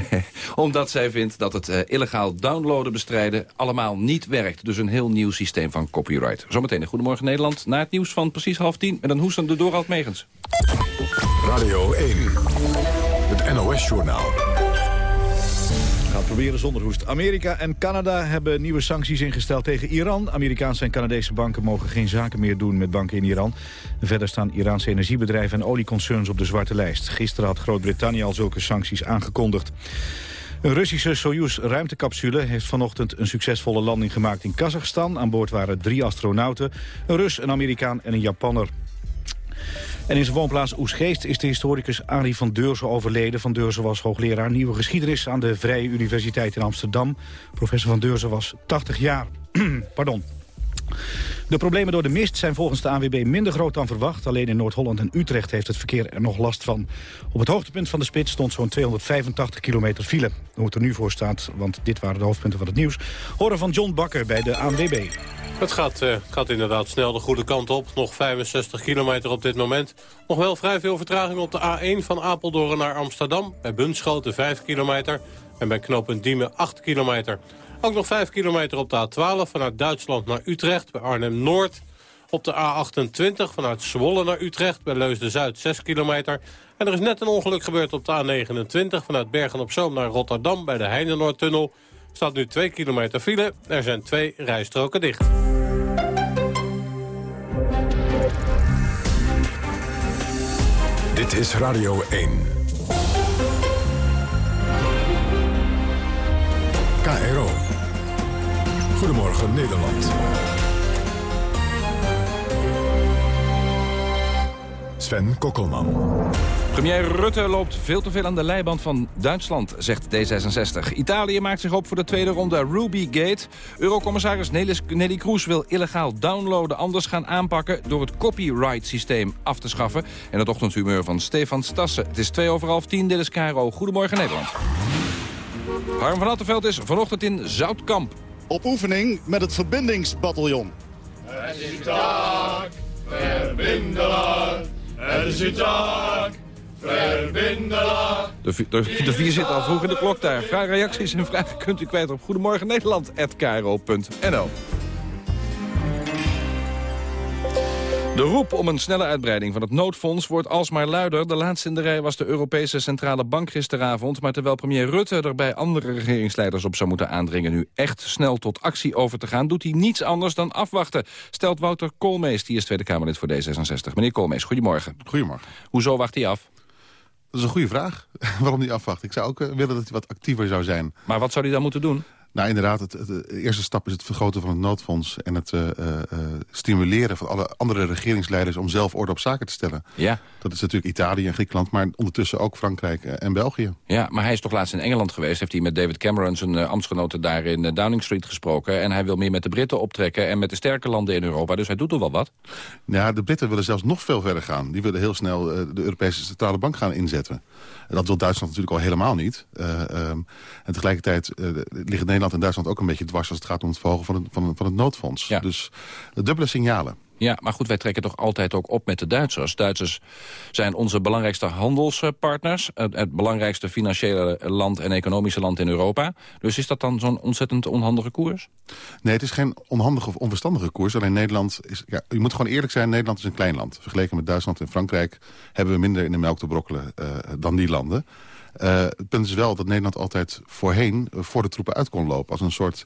omdat zij vindt dat het eh, illegaal downloaden bestrijden... allemaal niet werkt. Dus een heel nieuw systeem van copyright. Zometeen een Goedemorgen Nederland. Na het nieuws van precies half tien... met een hoestende Dorald Megens. Radio 1. Het NOS-journaal. Het proberen zonder hoest. Amerika en Canada hebben nieuwe sancties ingesteld tegen Iran. Amerikaanse en Canadese banken mogen geen zaken meer doen met banken in Iran. Verder staan Iraanse energiebedrijven en olieconcerns op de zwarte lijst. Gisteren had Groot-Brittannië al zulke sancties aangekondigd. Een Russische Soyuz ruimtecapsule heeft vanochtend een succesvolle landing gemaakt in Kazachstan. Aan boord waren drie astronauten, een Rus, een Amerikaan en een Japanner. En in zijn woonplaats Oesgeest is de historicus Arie van Deurzen overleden. Van Deurzen was hoogleraar Nieuwe Geschiedenis aan de Vrije Universiteit in Amsterdam. Professor van Deurzen was 80 jaar. Pardon. De problemen door de mist zijn volgens de ANWB minder groot dan verwacht. Alleen in Noord-Holland en Utrecht heeft het verkeer er nog last van. Op het hoogtepunt van de spits stond zo'n 285 kilometer file. Hoe het er nu voor staat, want dit waren de hoofdpunten van het nieuws... horen van John Bakker bij de ANWB. Het gaat, eh, gaat inderdaad snel de goede kant op. Nog 65 kilometer op dit moment. Nog wel vrij veel vertraging op de A1 van Apeldoorn naar Amsterdam. Bij Bunschoten 5 kilometer. En bij knooppunt Diemen 8 kilometer. Ook nog 5 kilometer op de A12 vanuit Duitsland naar Utrecht. Bij Arnhem-Noord. Op de A28 vanuit Zwolle naar Utrecht. Bij Leusden-Zuid 6 kilometer. En er is net een ongeluk gebeurd op de A29 vanuit Bergen-op-Zoom naar Rotterdam. Bij de Heinenoordtunnel staat nu 2 kilometer file. Er zijn twee rijstroken dicht. Dit is Radio 1. KRO. Goedemorgen Nederland. Sven Kokkelman. Premier Rutte loopt veel te veel aan de leiband van Duitsland, zegt D66. Italië maakt zich op voor de tweede ronde Rubygate. Eurocommissaris Nelis- Nelly Kroes wil illegaal downloaden anders gaan aanpakken... door het copyright-systeem af te schaffen. En het ochtendhumeur van Stefan Stassen. Het is twee over half tien, dit is Caro. Goedemorgen Nederland. Harm van Attenveld is vanochtend in Zoutkamp. Op oefening met het verbindingsbataljon. Het is uw taak, verbindelaar. Het is uw taak, verbindelaar. De, de, de vier zit al vroeg in de klok daar. Vraag reacties en vragen kunt u kwijt op Goedemorgen Nederland@kro.nl. De roep om een snelle uitbreiding van het noodfonds wordt alsmaar luider. De laatste in de rij was de Europese Centrale Bank gisteravond. Maar terwijl premier Rutte er bij andere regeringsleiders op zou moeten aandringen... nu echt snel tot actie over te gaan, doet hij niets anders dan afwachten. Stelt Wouter Koolmees, die is Tweede Kamerlid voor D66. Meneer Koolmees, goedemorgen. Goedemorgen. Hoezo wacht hij af? Dat is een goede vraag. Waarom niet afwachten? Ik zou ook eh, willen dat hij wat actiever zou zijn. Maar wat zou hij dan moeten doen? Nou, inderdaad, het, het- de eerste stap is het vergroten van het noodfonds... en het eh, eh, eh, stimuleren van alle andere regeringsleiders... om zelf orde op zaken te stellen. Ja. Dat is natuurlijk Italië en Griekenland... maar ondertussen ook Frankrijk en België. Ja, maar hij is toch laatst in Engeland geweest. Heeft hij met David Cameron, zijn eh, ambtsgenoten daar in Downing Street gesproken. En hij wil meer met de Britten optrekken en met de sterke landen in Europa. Dus hij doet er wel wat. Ja, de Britten willen zelfs nog veel verder gaan. Die willen heel snel de Europese Centrale Bank gaan inzetten. En dat wil Duitsland natuurlijk al helemaal niet. Eh, ehm, en tegelijkertijd liggen Nederland en Duitsland ook een beetje dwars... als het gaat om het verhogen van het, van van het noodfonds. Dus eh, dubbele signalen. Ja, maar goed, wij trekken toch altijd ook op met de Duitsers. Duitsers zijn onze belangrijkste handelspartners. Het, het belangrijkste financiële land en economische land in Europa. Dus is dat dan zo'n ontzettend onhandige koers? Nee, het is geen onhandige of onverstandige koers. Alleen Nederland is... Ja, je moet gewoon eerlijk zijn, Nederland is een klein land. Vergeleken met Duitsland en Frankrijk... hebben we minder in de melk te brokkelen eh, dan die landen. Uh, het punt is wel dat Nederland altijd voorheen uh, voor de troepen uit kon lopen. Als een soort,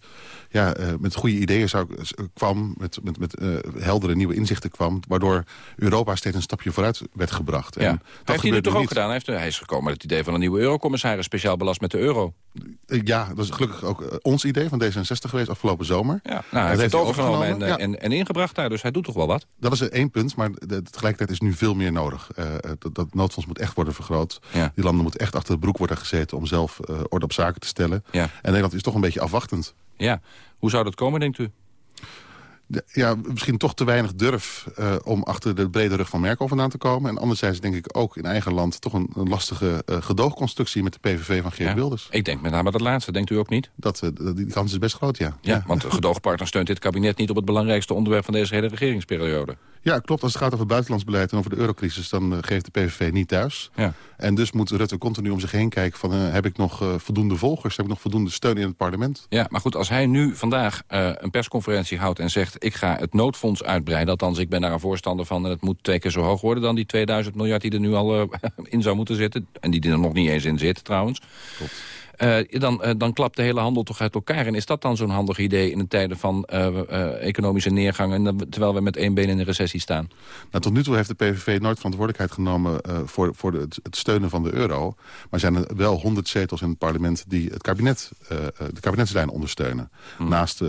ja, uh, met goede ideeën zou, kwam, met, met, met heldere nieuwe inzichten kwam... waardoor Europa steeds een stapje vooruit werd gebracht. Ja. En dat heeft hij nu toch ook gedaan? Hij, heeft, hij is gekomen met het idee van een nieuwe eurocommissaris... speciaal belast met de euro. Ja, dat is gelukkig ook ons idee van D66 geweest afgelopen zomer. Ja, nou, hij heeft het overgenomen en, ja. en, en, ingebracht daar, dus hij doet toch wel wat? Dat is één punt, maar de, tegelijkertijd is nu veel meer nodig. dat, dat noodfonds moet echt worden vergroot. Ja. Die landen moeten echt achter de broek worden gezeten... om zelf uh, orde op zaken te stellen. Ja. En Nederland is toch een beetje afwachtend. Ja, hoe zou dat komen, denkt u? Ja, misschien toch te weinig durf uh, om achter de brede rug van Merkel vandaan te komen. En anderzijds denk ik ook in eigen land toch een, een lastige uh, gedoogconstructie met de PVV van Geert ja, Wilders. Ik denk met name dat laatste, denkt u ook niet? Dat, uh, die kans is best groot, ja. Ja, ja. want de gedoogpartner steunt dit kabinet niet op het belangrijkste onderwerp van deze hele regeringsperiode. Ja, klopt. Als het gaat over buitenlands beleid en over de eurocrisis... dan geeft de PVV niet thuis. Ja. En dus moet Rutte continu om zich heen kijken van... heb ik nog voldoende volgers? Heb ik nog voldoende steun in het parlement? Ja, maar goed, als hij nu vandaag een persconferentie houdt en zegt... ik ga het noodfonds uitbreiden. Althans, ik ben daar een voorstander van. En het moet twee keer zo hoog worden dan die 2000 miljard die er nu al uh, in zou moeten zitten. En die er nog niet eens in zit trouwens. Klopt. Uh, dan, uh, dan klapt de hele handel toch uit elkaar. En is dat dan zo'n handig idee in de tijden van uh, economische neergang... En terwijl we met één been in de recessie staan? Nou, tot nu toe heeft de PVV nooit verantwoordelijkheid genomen... voor, voor de, het, steunen van de euro. Maar zijn er wel honderd zetels in het parlement... die het kabinet, de kabinetslijn ondersteunen. Hmm. Naast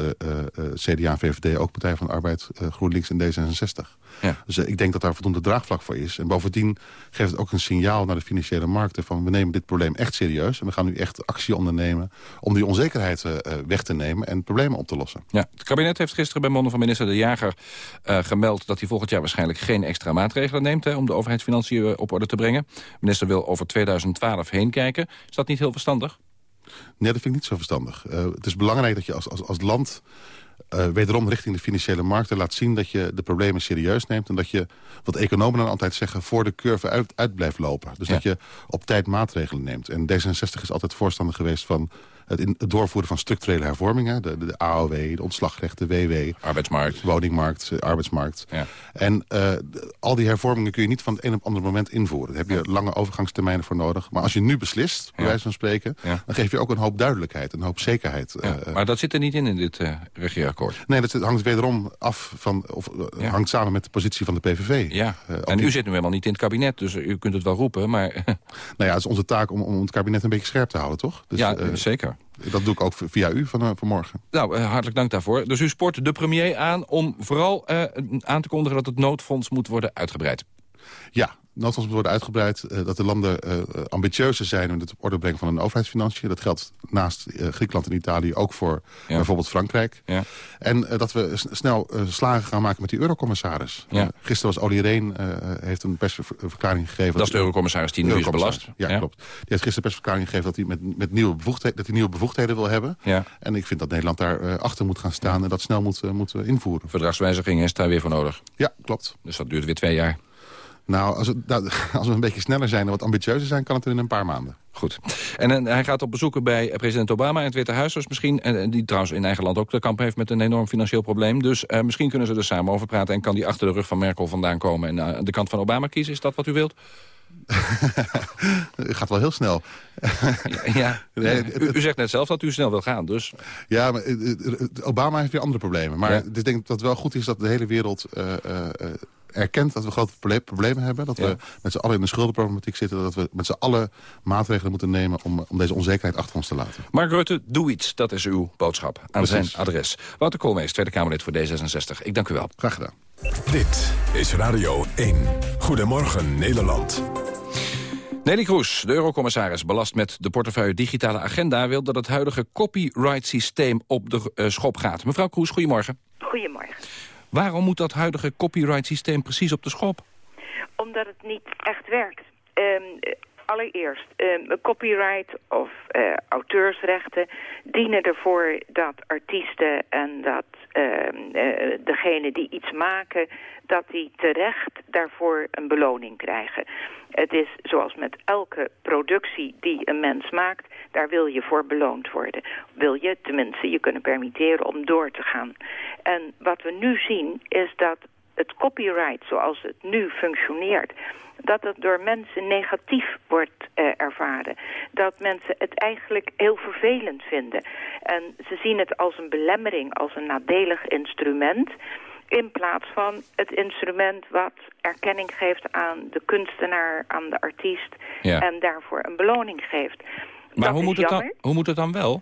CDA, VVD, ook Partij van de Arbeid, GroenLinks en D66. Ja. Dus ik denk dat daar voldoende draagvlak voor is. En bovendien geeft het ook een signaal naar de financiële markten... van we nemen dit probleem echt serieus... en we gaan nu echt actie ondernemen om die onzekerheid uh, weg te nemen en problemen op te lossen. Ja, het kabinet heeft gisteren bij monden van minister De Jager uh, gemeld dat hij volgend jaar waarschijnlijk geen extra maatregelen neemt hè, om de overheidsfinanciën op orde te brengen. De minister wil over 2012 heen kijken. Is dat niet heel verstandig? Nee, dat vind ik niet zo verstandig. Uh, het is belangrijk dat je als, als, als land uh, wederom richting de financiële markten laat zien... dat je de problemen serieus neemt en dat je, wat economen dan altijd zeggen... voor de curve uit, uit blijft lopen. Dus ja. dat je op tijd maatregelen neemt. En D66 is altijd voorstander geweest van het, in, het doorvoeren van structurele hervormingen. De, de, de AOW, de ontslagrecht, de WW. Arbeidsmarkt. Woningmarkt, arbeidsmarkt. Ja. En uh, al die hervormingen kun je niet van het een op het andere moment invoeren. Daar heb je lange overgangstermijnen voor nodig. Maar als je nu beslist, bij wijze van spreken... dan geef je ook een hoop duidelijkheid, een hoop zekerheid. Uh, maar dat zit er niet in in dit regeerakkoord? Nee, dat hangt wederom af van... of hangt samen met de positie van de PVV. Ja, en u zit nu helemaal niet in het kabinet, dus u kunt het wel roepen, maar... nou ja, het is onze taak om, om het kabinet een beetje scherp te houden, toch? Dus, ja, zeker. Dat doe ik ook via u van, uh, vanmorgen. Nou, uh, hartelijk dank daarvoor. Dus u sport de premier aan om vooral uh, aan te kondigen... dat het noodfonds moet worden uitgebreid. Ja, noodfonds moet worden uitgebreid. Uh, dat de landen uh, ambitieuzer zijn om het op orde brengen van hun overheidsfinanciën. Dat geldt naast uh, Griekenland en Italië ook voor ja. bijvoorbeeld Frankrijk. Ja. En dat we snel slagen gaan maken met die eurocommissaris. Ja. gisteren was Olly Reen, heeft een persverklaring gegeven. Dat is de eurocommissaris die nu is belast. Ja, klopt. Die heeft gisteren een persverklaring gegeven dat hij, met, met nieuwe, bevoegdheden, dat hij nieuwe bevoegdheden wil hebben. Ja. En ik vind dat Nederland daar achter moet gaan staan en dat snel moet, moet invoeren. Verdragswijziging is daar weer voor nodig. Ja, klopt. Dus dat duurt weer twee jaar. Nou, als we, als we een beetje sneller zijn en wat ambitieuzer zijn... kan het in een paar maanden. Goed. En, en hij gaat op bezoek bij president Obama in het Witte Huis. Dus misschien, en die trouwens in eigen land ook de kamp heeft met een enorm financieel probleem. Dus uh, misschien kunnen ze er samen over praten... en kan die achter de rug van Merkel vandaan komen... en de kant van Obama kiezen. Is dat wat u wilt? Het gaat wel heel snel. ja, nee, u, u, zegt net zelf dat u snel wil gaan, dus... Ja, maar Obama heeft weer andere problemen. Maar ja. ik denk dat het wel goed is dat de hele wereld... Uh, erkent dat we grote problemen hebben. Dat ja. we met z'n allen in de schuldenproblematiek zitten. Dat we met z'n allen maatregelen moeten nemen om, om deze onzekerheid achter ons te laten. Mark Rutte, doe iets. Dat is uw boodschap aan Precies. zijn adres. Wouter Koolmees, Tweede Kamerlid voor D66. Ik dank u wel. Graag gedaan. Dit is Radio 1. Goedemorgen Nederland. Nelly Kroes, de eurocommissaris, belast met de portefeuille Digitale Agenda... wil dat het huidige copyright-systeem op de uh, schop gaat. Mevrouw Kroes, goedemorgen. Goedemorgen. Waarom moet dat huidige copyright-systeem precies op de schop? Omdat het niet echt werkt. Um, allereerst, um, copyright of uh, auteursrechten dienen ervoor dat artiesten en dat uh, uh, degene die iets maken, dat die terecht daarvoor een beloning krijgen. Het is zoals met elke productie die een mens maakt, daar wil je voor beloond worden. Wil je tenminste je kunnen permitteren om door te gaan. En wat we nu zien is dat het copyright zoals het nu functioneert dat het door mensen negatief wordt uh, ervaren. Dat mensen het eigenlijk heel vervelend vinden. En ze zien het als een belemmering, als een nadelig instrument... in plaats van het instrument wat erkenning geeft aan de kunstenaar, aan de artiest... Ja. en daarvoor een beloning geeft. Maar Dat hoe moet, het dan, hoe moet het dan wel?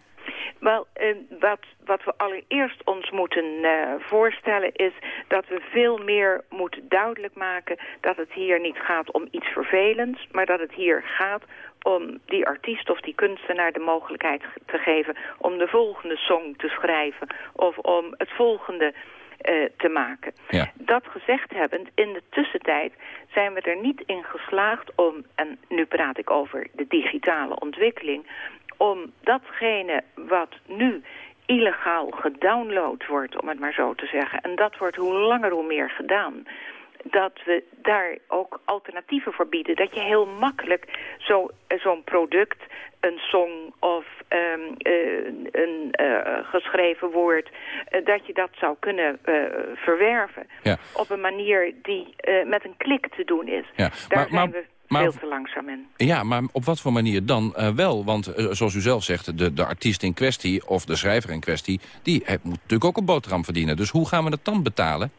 Wel, eh, wat, wat we allereerst ons moeten eh, voorstellen is dat we veel meer moeten duidelijk maken dat het hier niet gaat om iets vervelends, maar dat het hier gaat om die artiest of die kunstenaar de mogelijkheid te geven om de volgende song te schrijven of om het volgende eh, te maken. Ja. Dat gezegd hebbend, in de tussentijd zijn we er niet in geslaagd om, en nu praat ik over de digitale ontwikkeling, om datgene wat nu illegaal gedownload wordt, om het maar zo te zeggen, en dat wordt hoe langer hoe meer gedaan, dat we daar ook alternatieven voor bieden. Dat je heel makkelijk zo- eh, zo'n product, een song of ehm, eh, een eh, geschreven woord... eh, dat je dat zou kunnen verwerven Ja. op een manier die met een klik te doen is. Ja. Daar Maar- zijn maar- we maar- veel te langzaam in. Ja, maar op wat voor manier dan wel? Want zoals u zelf zegt, de, de artiest in kwestie of de schrijver in kwestie... die moet natuurlijk ook een boterham verdienen. Dus hoe gaan we dat dan betalen?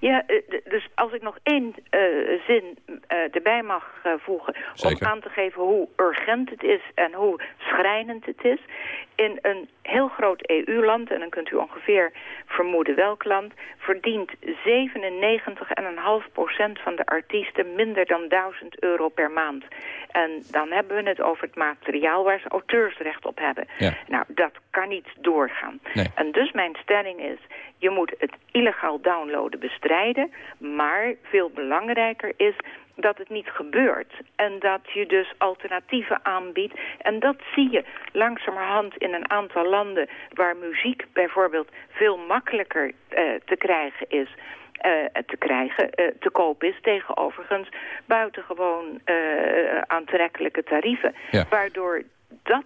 Ja, dus als ik nog één eh, zin eh, erbij mag eh, voegen... Zeker. om aan te geven hoe urgent het is en hoe schrijnend het is... in een heel groot EU-land, en dan kunt u ongeveer vermoeden welk land... verdient 97,5% van de artiesten minder dan 1000 euro per maand. En dan hebben we het over het materiaal waar ze auteursrecht op hebben. Ja. Nou, dat kan niet doorgaan. Nee. En dus mijn stelling is, je moet het illegaal downloaden bestrijden, maar veel belangrijker is dat het niet gebeurt. En dat je dus alternatieven aanbiedt. En dat zie je langzamerhand in een aantal landen waar muziek bijvoorbeeld veel makkelijker eh, te krijgen is. eh, te krijgen, eh, te koop is tegen overigens buitengewoon eh, aantrekkelijke tarieven. Ja. Waardoor dat,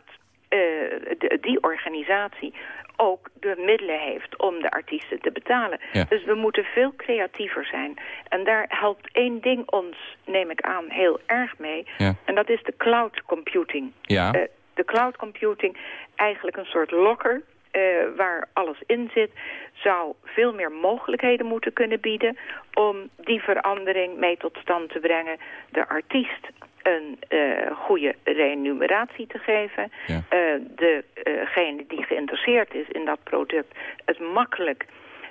die organisatie ook de middelen heeft om de artiesten te betalen. Ja. Dus we moeten veel creatiever zijn. En daar helpt één ding ons, neem ik aan, heel erg mee. Ja. En dat is de cloud computing. Ja. Eh, de cloud computing, eigenlijk een soort locker... eh, waar alles in zit, zou veel meer mogelijkheden moeten kunnen bieden... om die verandering mee tot stand te brengen. De artiest een eh, goede remuneratie te geven. Ja. Eh, degene die geïnteresseerd is in dat product... het makkelijk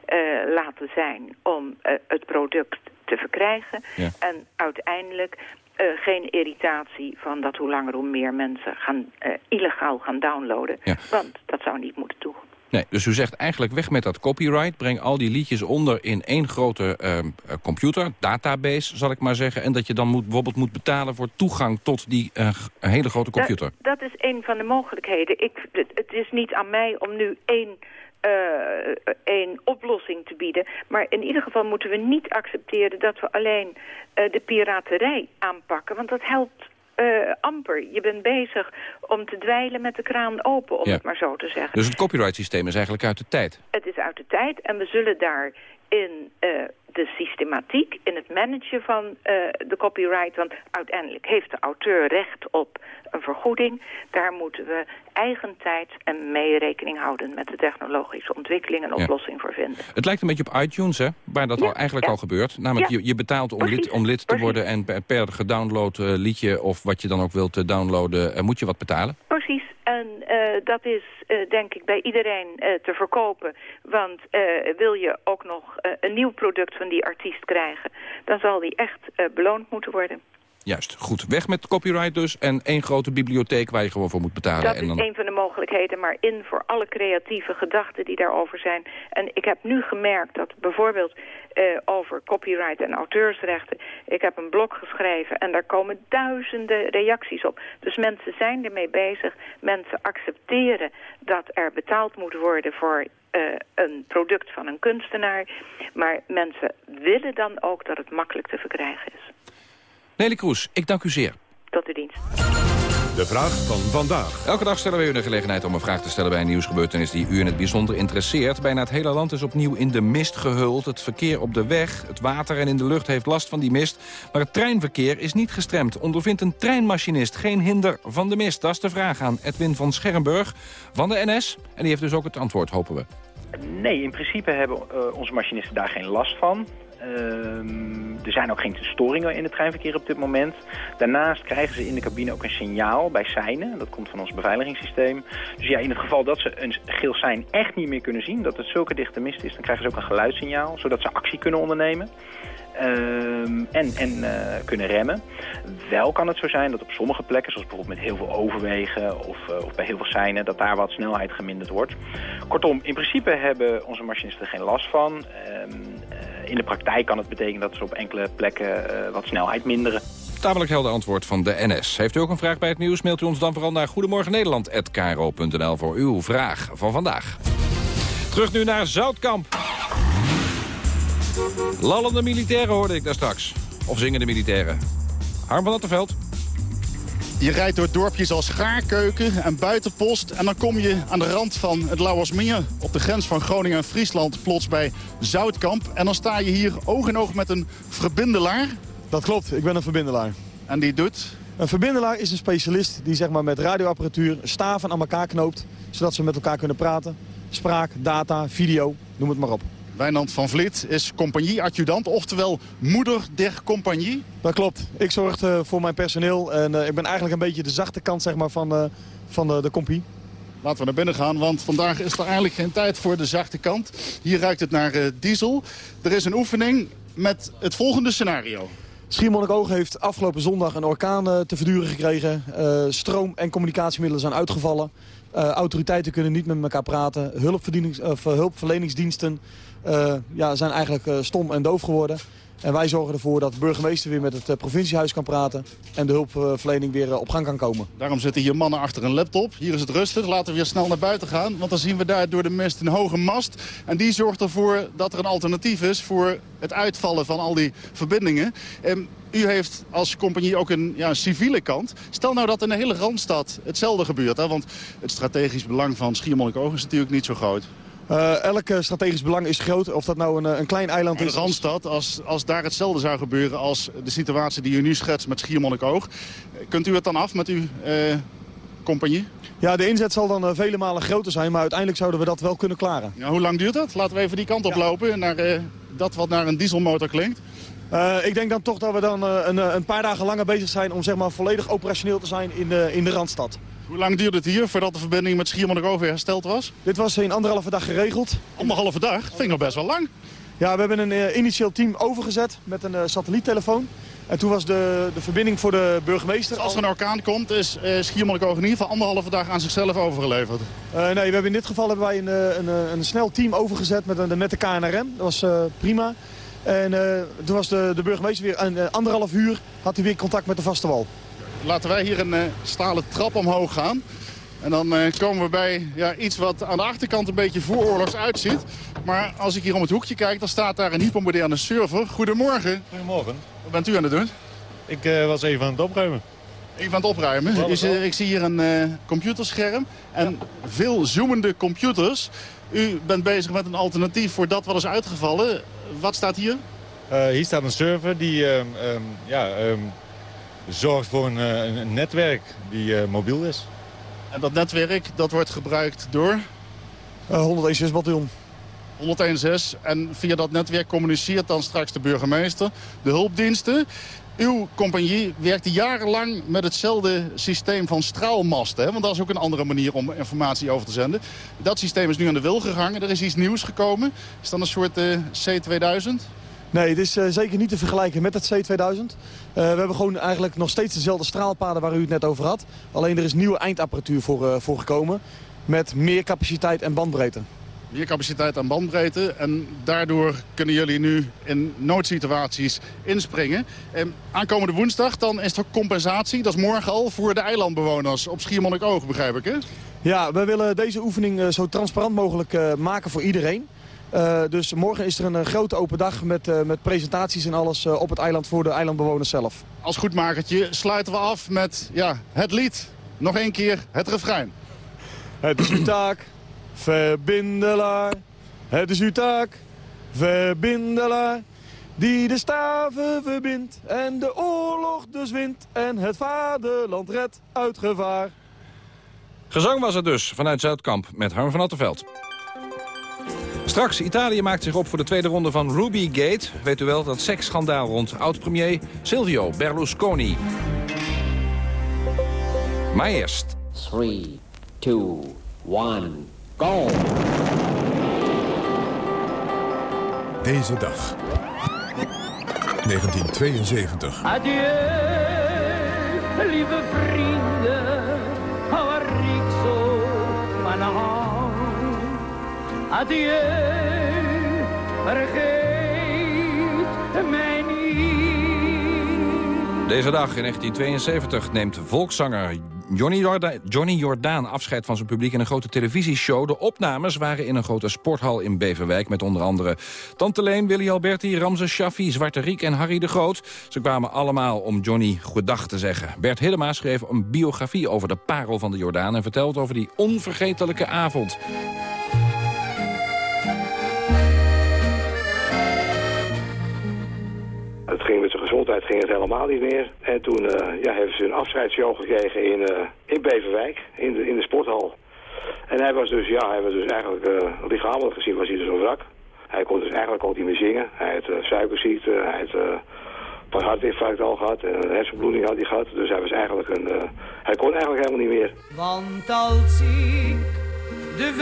eh, laten zijn om het product te verkrijgen. Ja. En uiteindelijk eh, geen irritatie van dat hoe langer hoe meer mensen gaan eh, illegaal gaan downloaden. Ja. Want dat zou niet moeten toe. Nee, dus u zegt eigenlijk weg met dat copyright. Breng al die liedjes onder in één grote ehm, eh, computer, database zal ik maar zeggen. En dat je dan moet, bijvoorbeeld moet betalen voor toegang tot die hele grote computer. Dat, dat is een van de mogelijkheden. Ik, het is niet aan mij om nu één, eh, één oplossing te bieden. Maar in ieder geval moeten we niet accepteren dat we alleen eh, de piraterij aanpakken. Want dat helpt eh, amper. Je bent bezig om te dweilen met de kraan open, om Ja. het maar zo te zeggen. Dus het copyright systeem is eigenlijk uit de tijd. Het is uit de tijd en we zullen daar in eh, de systematiek, in het managen van eh, de copyright... want uiteindelijk heeft de auteur recht op een vergoeding. Daar moeten we eigen tijd en mee rekening houden... met de technologische ontwikkeling en Ja. oplossing voor vinden. Het lijkt een beetje op iTunes, hè, waar dat Ja, al eigenlijk ja. al gebeurt. Namelijk, je, je betaalt om lid, om lid te worden... en per, gedownload eh, liedje of wat je dan ook wilt downloaden... moet je wat betalen. Precies, en eh, dat is eh, denk ik bij iedereen eh, te verkopen. Want wil je ook nog een nieuw product van die artiest krijgen... dan zal die echt beloond moeten worden. Juist, goed. Weg met copyright dus. En één grote bibliotheek waar je gewoon voor moet betalen. Dat en is dan... een van de mogelijkheden, maar in voor alle creatieve gedachten die daarover zijn. En ik heb nu gemerkt dat bijvoorbeeld eh, over copyright en auteursrechten... ik heb een blog geschreven en daar komen duizenden reacties op. Dus mensen zijn ermee bezig. Mensen accepteren dat er betaald moet worden voor eh, een product van een kunstenaar. Maar mensen willen dan ook dat het makkelijk te verkrijgen is. Nelly Kroes, ik dank u zeer. Tot uw dienst. De vraag van vandaag. Elke dag stellen we u de gelegenheid om een vraag te stellen bij een nieuwsgebeurtenis die u in het bijzonder interesseert. Bijna het hele land is opnieuw in de mist gehuld. Het verkeer op de weg, het water en in de lucht heeft last van die mist. Maar het treinverkeer is niet gestremd. Ondervindt een treinmachinist geen hinder van de mist? Dat is de vraag aan Edwin van Scherrenburg van de NS. En die heeft dus ook het antwoord, hopen we. Nee, in principe hebben uh, onze machinisten daar geen last van. Ehm, er zijn ook geen storingen in het treinverkeer op dit moment. Daarnaast krijgen ze in de cabine ook een signaal bij seinen. Dat komt van ons beveiligingssysteem. Dus ja, in het geval dat ze een geel sein echt niet meer kunnen zien... dat het zulke dichte mist is, dan krijgen ze ook een geluidssignaal... zodat ze actie kunnen ondernemen. Ehm, en en uh, kunnen remmen. Wel kan het zo zijn dat op sommige plekken, zoals bijvoorbeeld met heel veel overwegen of, uh, of bij heel veel seinen, dat daar wat snelheid geminderd wordt. Kortom, in principe hebben onze machinisten er geen last van. Uh, in de praktijk kan het betekenen dat ze op enkele plekken wat snelheid minderen. Tamelijk helder antwoord van de NS. Heeft u ook een vraag bij het nieuws, mailt u ons dan vooral naar goedemorgennederland.kro.nl voor uw vraag van vandaag. Terug nu naar Zoutkamp. Lallende militairen hoorde ik daar straks. Of zingende militairen. Harm van Attenveld. Je rijdt door dorpjes als Gaarkeuken en Buitenpost... en dan kom je aan de rand van het Lauwersmeer... op de grens van Groningen en Friesland plots bij Zoutkamp. En dan sta je hier oog in oog met een verbindelaar. Dat klopt, ik ben een verbindelaar. En die doet? Een verbindelaar is een specialist die zeg maar, met radioapparatuur staven aan elkaar knoopt... zodat ze met elkaar kunnen praten. Spraak, data, video, noem het maar op. Wijnand van Vliet is compagnie-adjudant, oftewel moeder der compagnie. Dat klopt. Ik zorg uh, voor mijn personeel en uh, ik ben eigenlijk een beetje de zachte kant zeg maar, van, uh, van de, de compagnie. Laten we naar binnen gaan, want vandaag is er eigenlijk geen tijd voor de zachte kant. Hier ruikt het naar diesel. Er is een oefening met het volgende scenario. Schiermonnikoog heeft afgelopen zondag een orkaan te verduren gekregen. stroom- en communicatiemiddelen zijn uitgevallen. autoriteiten kunnen niet met elkaar praten. hulpverleningsdiensten ja, zijn eigenlijk uh, stom en doof geworden. En wij zorgen ervoor dat de burgemeester weer met het uh, provinciehuis kan praten... en de hulpverlening weer op gang kan komen. Daarom zitten hier mannen achter een laptop. Hier is het rustig. Laten we weer snel naar buiten gaan. Want dan zien we daar door de mist een hoge mast. En die zorgt ervoor dat er een alternatief is... voor het uitvallen van al die verbindingen. En u heeft als compagnie ook een ja, civiele kant. Stel nou dat in de hele Randstad hetzelfde gebeurt. Hè? Want het strategisch belang van Schiermonnikoog is natuurlijk niet zo groot. Uh, elk strategisch belang is groot. Of dat nou een, een klein eiland is. Randstad, als, als daar hetzelfde zou gebeuren als de situatie die u nu schetst met Schiermonnikoog. Kunt u het dan af met uw uh, compagnie? Ja, de inzet zal dan uh, vele malen groter zijn, maar uiteindelijk zouden we dat wel kunnen klaren. Ja, hoe lang duurt dat? Laten we even die kant op lopen, naar dat wat naar een dieselmotor klinkt. Uh, ik denk dan toch dat we dan uh, een, een, paar dagen langer bezig zijn om zeg maar, volledig operationeel te zijn in de, in de Randstad. Hoe lang duurde het hier voordat de verbinding met Schiermonnikoog weer hersteld was? Dit was in anderhalve dag geregeld. Anderhalve dag? Dat vind ik nog best wel lang. Ja, we hebben een uh, initieel team overgezet met een satelliettelefoon. En toen was de, de verbinding voor de burgemeester... Dus als er een orkaan komt, is uh, Schiermonnikoog in ieder geval anderhalve dag aan zichzelf overgeleverd? Uh, nee, we hebben in dit geval hebben wij een, een, een snel team overgezet met, een, met de KNRM. Dat was prima. En toen was de, de burgemeester weer een, anderhalf uur had hij weer contact met de vaste wal. Laten wij hier een uh, stalen trap omhoog gaan. En dan uh, komen we bij ja, iets wat aan de achterkant een beetje vooroorlogs uitziet. Maar als ik hier om het hoekje kijk, dan staat daar een hypermoderne server. Goedemorgen. Goedemorgen. Wat bent u aan het doen? Ik was even aan het opruimen. Even aan het opruimen. Ik, ik zie hier een computerscherm en ja. veel zoomende computers. U bent bezig met een alternatief voor dat wat is uitgevallen. Wat staat hier? Hier staat een server die uh, um, ja, um, zorgt voor een, een netwerk die mobiel is. En dat netwerk dat wordt gebruikt door? 116 bataljon. 116 en via dat netwerk communiceert dan straks de burgemeester, de hulpdiensten. Uw compagnie werkte jarenlang met hetzelfde systeem van straalmasten. Hè? Want dat is ook een andere manier om informatie over te zenden. Dat systeem is nu aan de wil gehangen. Er is iets nieuws gekomen. Is dat een soort uh, C2000? Nee, het is uh, zeker niet te vergelijken met het C2000. Uh, we hebben gewoon eigenlijk nog steeds dezelfde straalpaden waar u het net over had. Alleen er is nieuwe eindapparatuur voor, uh, voor gekomen. Met meer capaciteit en bandbreedte meer capaciteit aan bandbreedte. En daardoor kunnen jullie nu in noodsituaties inspringen. En aankomende woensdag dan is er compensatie, dat is morgen al, voor de eilandbewoners op Schiermonnikoog, begrijp ik hè? Ja, we willen deze oefening zo transparant mogelijk maken voor iedereen. Uh, dus morgen is er een grote open dag met, met presentaties en alles op het eiland voor de eilandbewoners zelf. Als goedmakertje sluiten we af met ja, het lied Nog één keer het refrein. Het is uw taak, verbindelaar. Het is uw taak, verbindelaar. Die de staven verbindt en de oorlog dus wint. En het vaderland redt uit gevaar. Gezang was het dus vanuit Zuidkamp met Harm van Attenveld. Straks, Italië maakt zich op voor de tweede ronde van Ruby Gate. Weet u wel, dat seksschandaal rond oud-premier Silvio Berlusconi. Maar eerst... 3, 2, 1, go! Deze dag. 1972. Adieu, lieve vrienden, Adieu, vergeet mij niet. Deze dag in 1972 neemt volkszanger Johnny, Jorda Johnny Jordaan afscheid van zijn publiek in een grote televisieshow. De opnames waren in een grote sporthal in Beverwijk... met onder andere Tante Leen, Willy Alberti, Ramse Shaffi, Zwarte Riek en Harry de Groot. Ze kwamen allemaal om Johnny goedag te zeggen. Bert Hiddema schreef een biografie over de parel van de Jordaan... en vertelt over die onvergetelijke avond. Het ging met zijn gezondheid ging het helemaal niet meer. En toen eh, ja, hebben ze een afscheidsshow gekregen in, eh, in Beverwijk, in de, in de sporthal. En hij was dus, ja, hij was dus eigenlijk uh, lichamelijk gezien was hij dus een wrak. Hij kon dus eigenlijk ook niet meer zingen. Hij had uh, suikerziekte, hij had uh, een hartinfarct al gehad en een hersenbloeding had hij gehad. Dus hij was eigenlijk een, hij kon eigenlijk helemaal niet meer. Want als ik de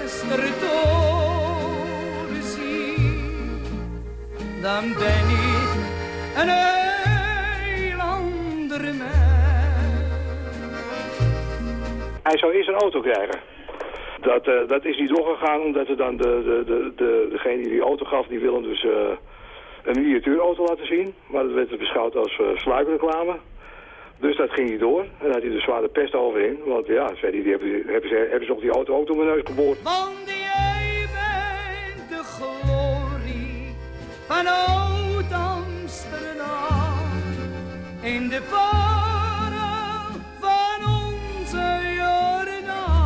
Westertoren dan ben ik een heel ander mens. Hij zou eerst een auto krijgen. Dat, uh, dat is niet doorgegaan omdat er dan de, de, de, de, degene die die auto gaf, die wilde dus uh, een miniatuurauto laten zien. Maar dat werd dus beschouwd als uh, sluikreclame. Dus dat ging niet door. En daar had hij de zware pest over in. Want ja, zei hij, die hebben, hebben, ze, hebben ze ook die auto ook door mijn neus geboord. Van Oud-Amsterdam. In de parel van onze Jordaan.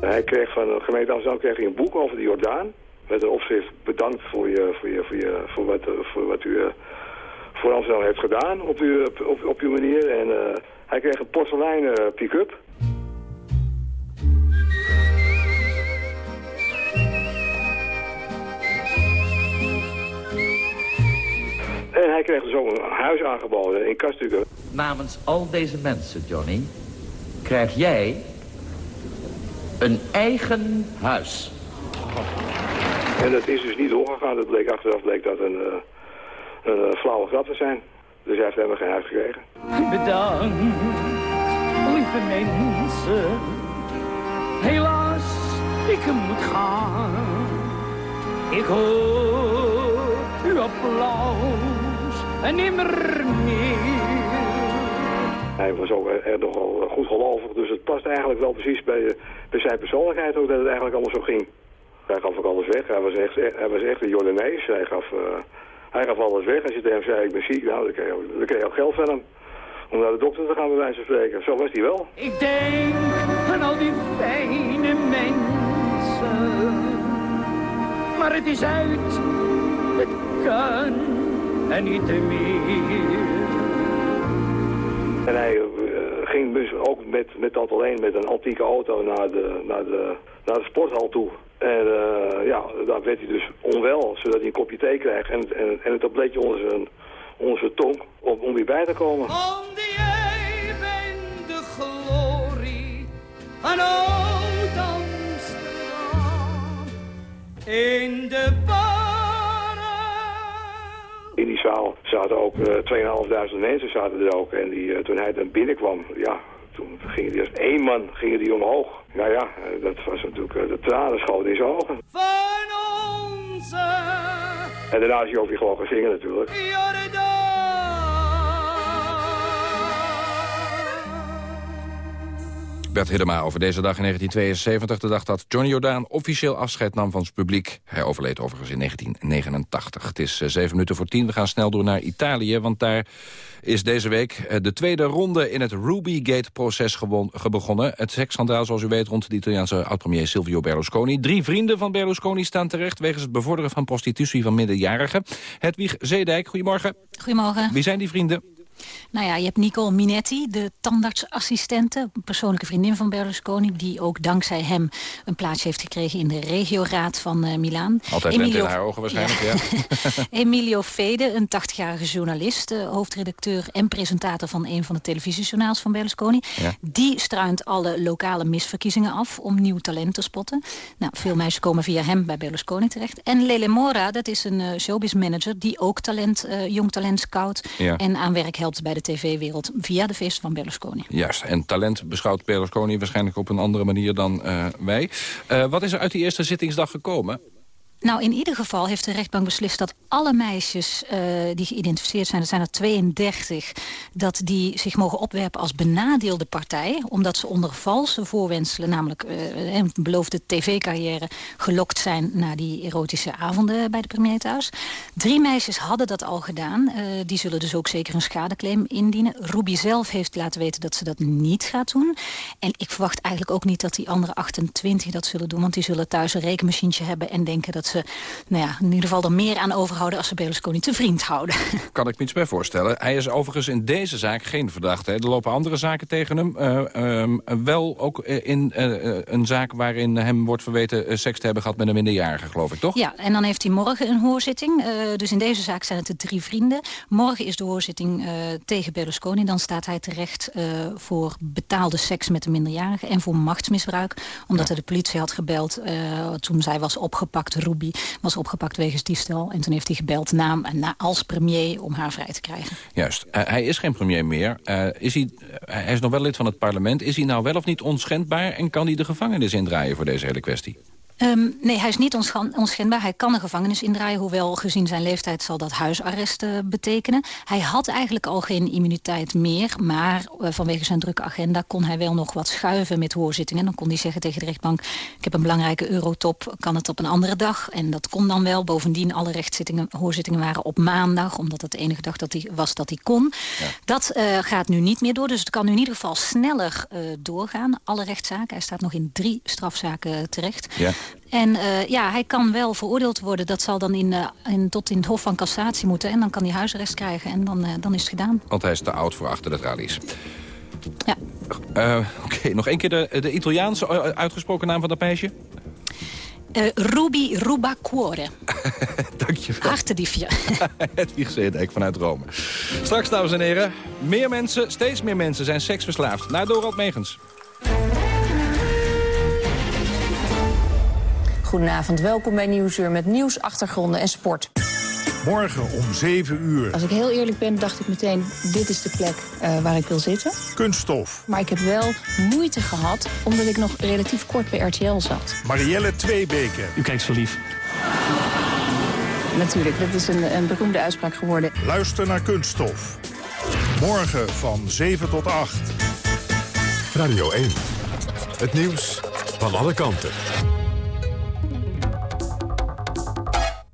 Hij kreeg van de gemeente Amsterdam kreeg hij een boek over de Jordaan. Met een opschrift bedankt voor, je, voor, je, voor, je, voor, wat, voor wat u uh, voor Amsterdam heeft gedaan op uw, op, op uw manier. En uh, hij kreeg een porseleinen uh, pick-up. En hij kreeg dus ook een huis aangeboden in Kastukken. Namens al deze mensen, Johnny, krijg jij een eigen huis. En dat is dus niet doorgegaan. Dat bleek achteraf bleek dat een, uh, een uh, flauwe grap te zijn. Dus hij heeft helemaal geen huis gekregen. Bedankt, lieve mensen. Helaas, ik moet gaan. Ik hoor uw applaus en nimmer meer. Hij was ook er nogal goed gelovig, dus het past eigenlijk wel precies bij, bij zijn persoonlijkheid ook dat het eigenlijk allemaal zo ging. Hij gaf ook alles weg. Hij was echt, hij was echt een Jordanees. Hij gaf, uh, hij gaf alles weg. Als je tegen hem zei, ik ben ziek, nou, dan kreeg je, dan kreeg je ook geld van hem. Om naar de dokter te gaan, bij wijze van spreken. Zo was hij wel. Ik denk aan al die fijne mensen. Maar het is uit, het kan en niet meer. En hij uh, ging dus ook met, met dat alleen met een antieke auto naar de, naar de, naar de sporthal toe. En uh, ja, daar werd hij dus onwel, zodat hij een kopje thee kreeg. En, en, en het tabbletje onder zijn, onder zijn tong om, om weer bij te komen. Om die jij de glorie van Oud-Amsterdam. In de in die zaal zaten ook uh, 2.500 mensen zaten er ook. En die, uh, toen hij dan binnenkwam, ja, toen gingen die als één man gingen die omhoog. Nou ja, uh, dat was natuurlijk, de tranen schoten in zijn ogen. Van onze... En daarna is hij ook weer gewoon gaan zingen natuurlijk. Bert Hiddema over deze dag in 1972. De dag dat Johnny Jordaan officieel afscheid nam van zijn publiek. Hij overleed overigens in 1989. Het is eh, zeven minuten voor tien. We gaan snel door naar Italië, want daar is deze week eh, de tweede ronde in het Rubygate-proces begonnen. Het seksschandaal, zoals u weet, rond de Italiaanse oud-premier Silvio Berlusconi. Drie vrienden van Berlusconi staan terecht... wegens het bevorderen van prostitutie van minderjarigen. Hedwig Zeedijk, goedemorgen. Goedemorgen. Wie zijn die vrienden? Nou ja, je hebt Nicole Minetti, de tandartsassistente, een persoonlijke vriendin van Berlusconi, die ook dankzij hem een plaatsje heeft gekregen in de regioraad van uh, Milaan. Altijd Emilio... in haar ogen waarschijnlijk, ja. Emilio Fede, een 80-jarige journalist, uh, hoofdredacteur en presentator van een van de televisiejournaals van Berlusconi. Ja. Die struint alle lokale misverkiezingen af om nieuw talent te spotten. Nou, veel meisjes komen via hem bij Berlusconi terecht. En Lele Mora, dat is een uh, showbiz-manager die ook talent, jong talent scout ja. en aan werk helpt bij de tv-wereld via de feest van Berlusconi. Juist, en talent beschouwt Berlusconi waarschijnlijk op een andere manier dan uh, wij. Uh, wat is er uit die eerste zittingsdag gekomen? Nou, in ieder geval heeft de rechtbank beslist dat alle meisjes uh, die geïdentificeerd zijn... er zijn er 32, dat die zich mogen opwerpen als benadeelde partij... omdat ze onder valse voorwenselen, namelijk uh, een beloofde tv-carrière... gelokt zijn naar die erotische avonden bij de premier thuis. Drie meisjes hadden dat al gedaan. Die zullen dus ook zeker een schadeclaim indienen. Ruby zelf heeft laten weten dat ze dat niet gaat doen. En ik verwacht eigenlijk ook niet dat die andere 28 dat zullen doen... want die zullen thuis een rekenmachientje hebben en denken dat ze nou ja, in ieder geval er meer aan overhouden... als ze Berlusconi te vriend houden. Kan ik me iets bij voorstellen. Hij is overigens in deze zaak geen verdachte. Er lopen andere zaken tegen hem. Uh, uh, wel ook in uh, een zaak waarin hem wordt verweten... seks te hebben gehad met een minderjarige, geloof ik, toch? Ja, en dan heeft hij morgen een hoorzitting. dus in deze zaak zijn het de drie vrienden. Morgen is de hoorzitting tegen Berlusconi. Dan staat hij terecht voor betaalde seks met een minderjarige... en voor machtsmisbruik, omdat ja. hij de politie had gebeld... toen zij was opgepakt, Was opgepakt wegens diefstal. En toen heeft hij gebeld naam en na als premier om haar vrij te krijgen. Juist. Uh, hij is geen premier meer. Uh, is hij, hij is nog wel lid van het parlement. Is hij nou wel of niet onschendbaar en kan hij de gevangenis indraaien voor deze hele kwestie? Um, nee, hij is niet onschendbaar. Hij kan de gevangenis indraaien. Hoewel gezien zijn leeftijd zal dat huisarrest uh, betekenen. Hij had eigenlijk al geen immuniteit meer. Maar uh, vanwege zijn drukke agenda kon hij wel nog wat schuiven met hoorzittingen. Dan kon hij zeggen tegen de rechtbank... ik heb een belangrijke eurotop, kan het op een andere dag? En dat kon dan wel. Bovendien, alle rechtszittingen, hoorzittingen waren op maandag. Omdat het de enige dag dat hij, was dat hij kon. Ja. Dat uh, gaat nu niet meer door. Dus het kan nu in ieder geval sneller doorgaan. Alle rechtszaken. Hij staat nog in drie strafzaken terecht. Ja. En uh, ja, hij kan wel veroordeeld worden. Dat zal dan in, uh, in, tot in het Hof van Cassatie moeten. En dan kan hij huisarrest krijgen. En dan, uh, dan is het gedaan. Want hij is te oud voor achter de tralies. Ja. Oké, okay. nog één keer de, de Italiaanse uitgesproken naam van dat meisje? Uh, Ruby Rubacuore. Dankjewel. Hartediefje. Hedwig Zeedijk vanuit Rome. Straks, dames en heren, meer mensen, steeds meer mensen zijn seksverslaafd. Naar Dorald Megens. Goedenavond, welkom bij Nieuwsuur met nieuws, achtergronden en sport. Morgen om 7 uur. Als ik heel eerlijk ben, dacht ik meteen, dit is de plek uh, waar ik wil zitten. Kunststof. Maar ik heb wel moeite gehad, omdat ik nog relatief kort bij RTL zat. Marielle Tweebeke. U kijkt zo lief. Natuurlijk, dat is een, een beroemde uitspraak geworden. Luister naar Kunststof. Morgen van 7 tot 8. Radio 1. Het nieuws van alle kanten.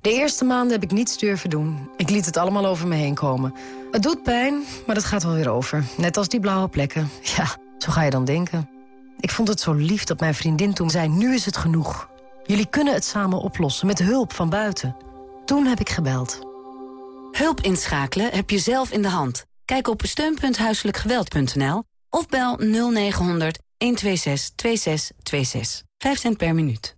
De eerste maanden heb ik niets durven doen. Ik liet het allemaal over me heen komen. Het doet pijn, maar dat gaat wel weer over. Net als die blauwe plekken. Ja, zo ga je dan denken. Ik vond het zo lief dat mijn vriendin toen zei... nu is het genoeg. Jullie kunnen het samen oplossen, met hulp van buiten. Toen heb ik gebeld. Hulp inschakelen heb je zelf in de hand. Kijk op steun.huiselijkgeweld.nl of bel 0900 126 2626. 5 cent per minuut.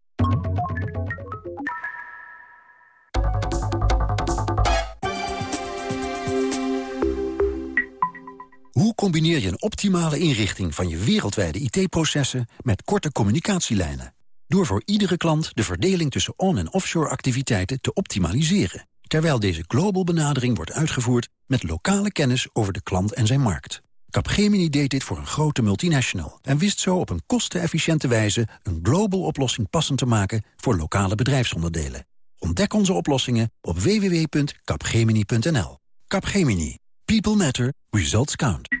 combineer je een optimale inrichting van je wereldwijde IT-processen met korte communicatielijnen? door voor iedere klant de verdeling tussen on- en offshore activiteiten te optimaliseren, terwijl deze global benadering wordt uitgevoerd met lokale kennis over de klant en zijn markt. Capgemini deed dit voor een grote multinational en wist zo op een kostenefficiënte wijze een global oplossing passend te maken voor lokale bedrijfsonderdelen. Ontdek onze oplossingen op www.capgemini.nl. Capgemini. People matter. Results count.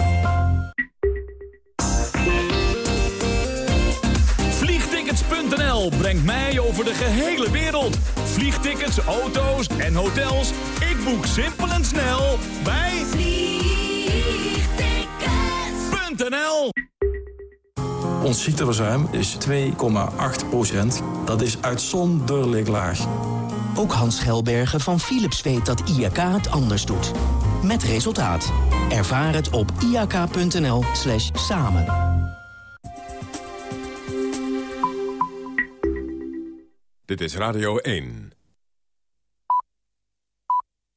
Brengt mij over de gehele wereld. Vliegtickets, auto's en hotels. Ik boek simpel en snel bij Vliegtickets.nl Ons ziekteverzuim is 2,8 procent. Dat is uitzonderlijk laag. Ook Hans Gelbergen van Philips weet dat IAK het anders doet. Met resultaat. Ervaar het op iak.nl slash samen. Dit is Radio 1.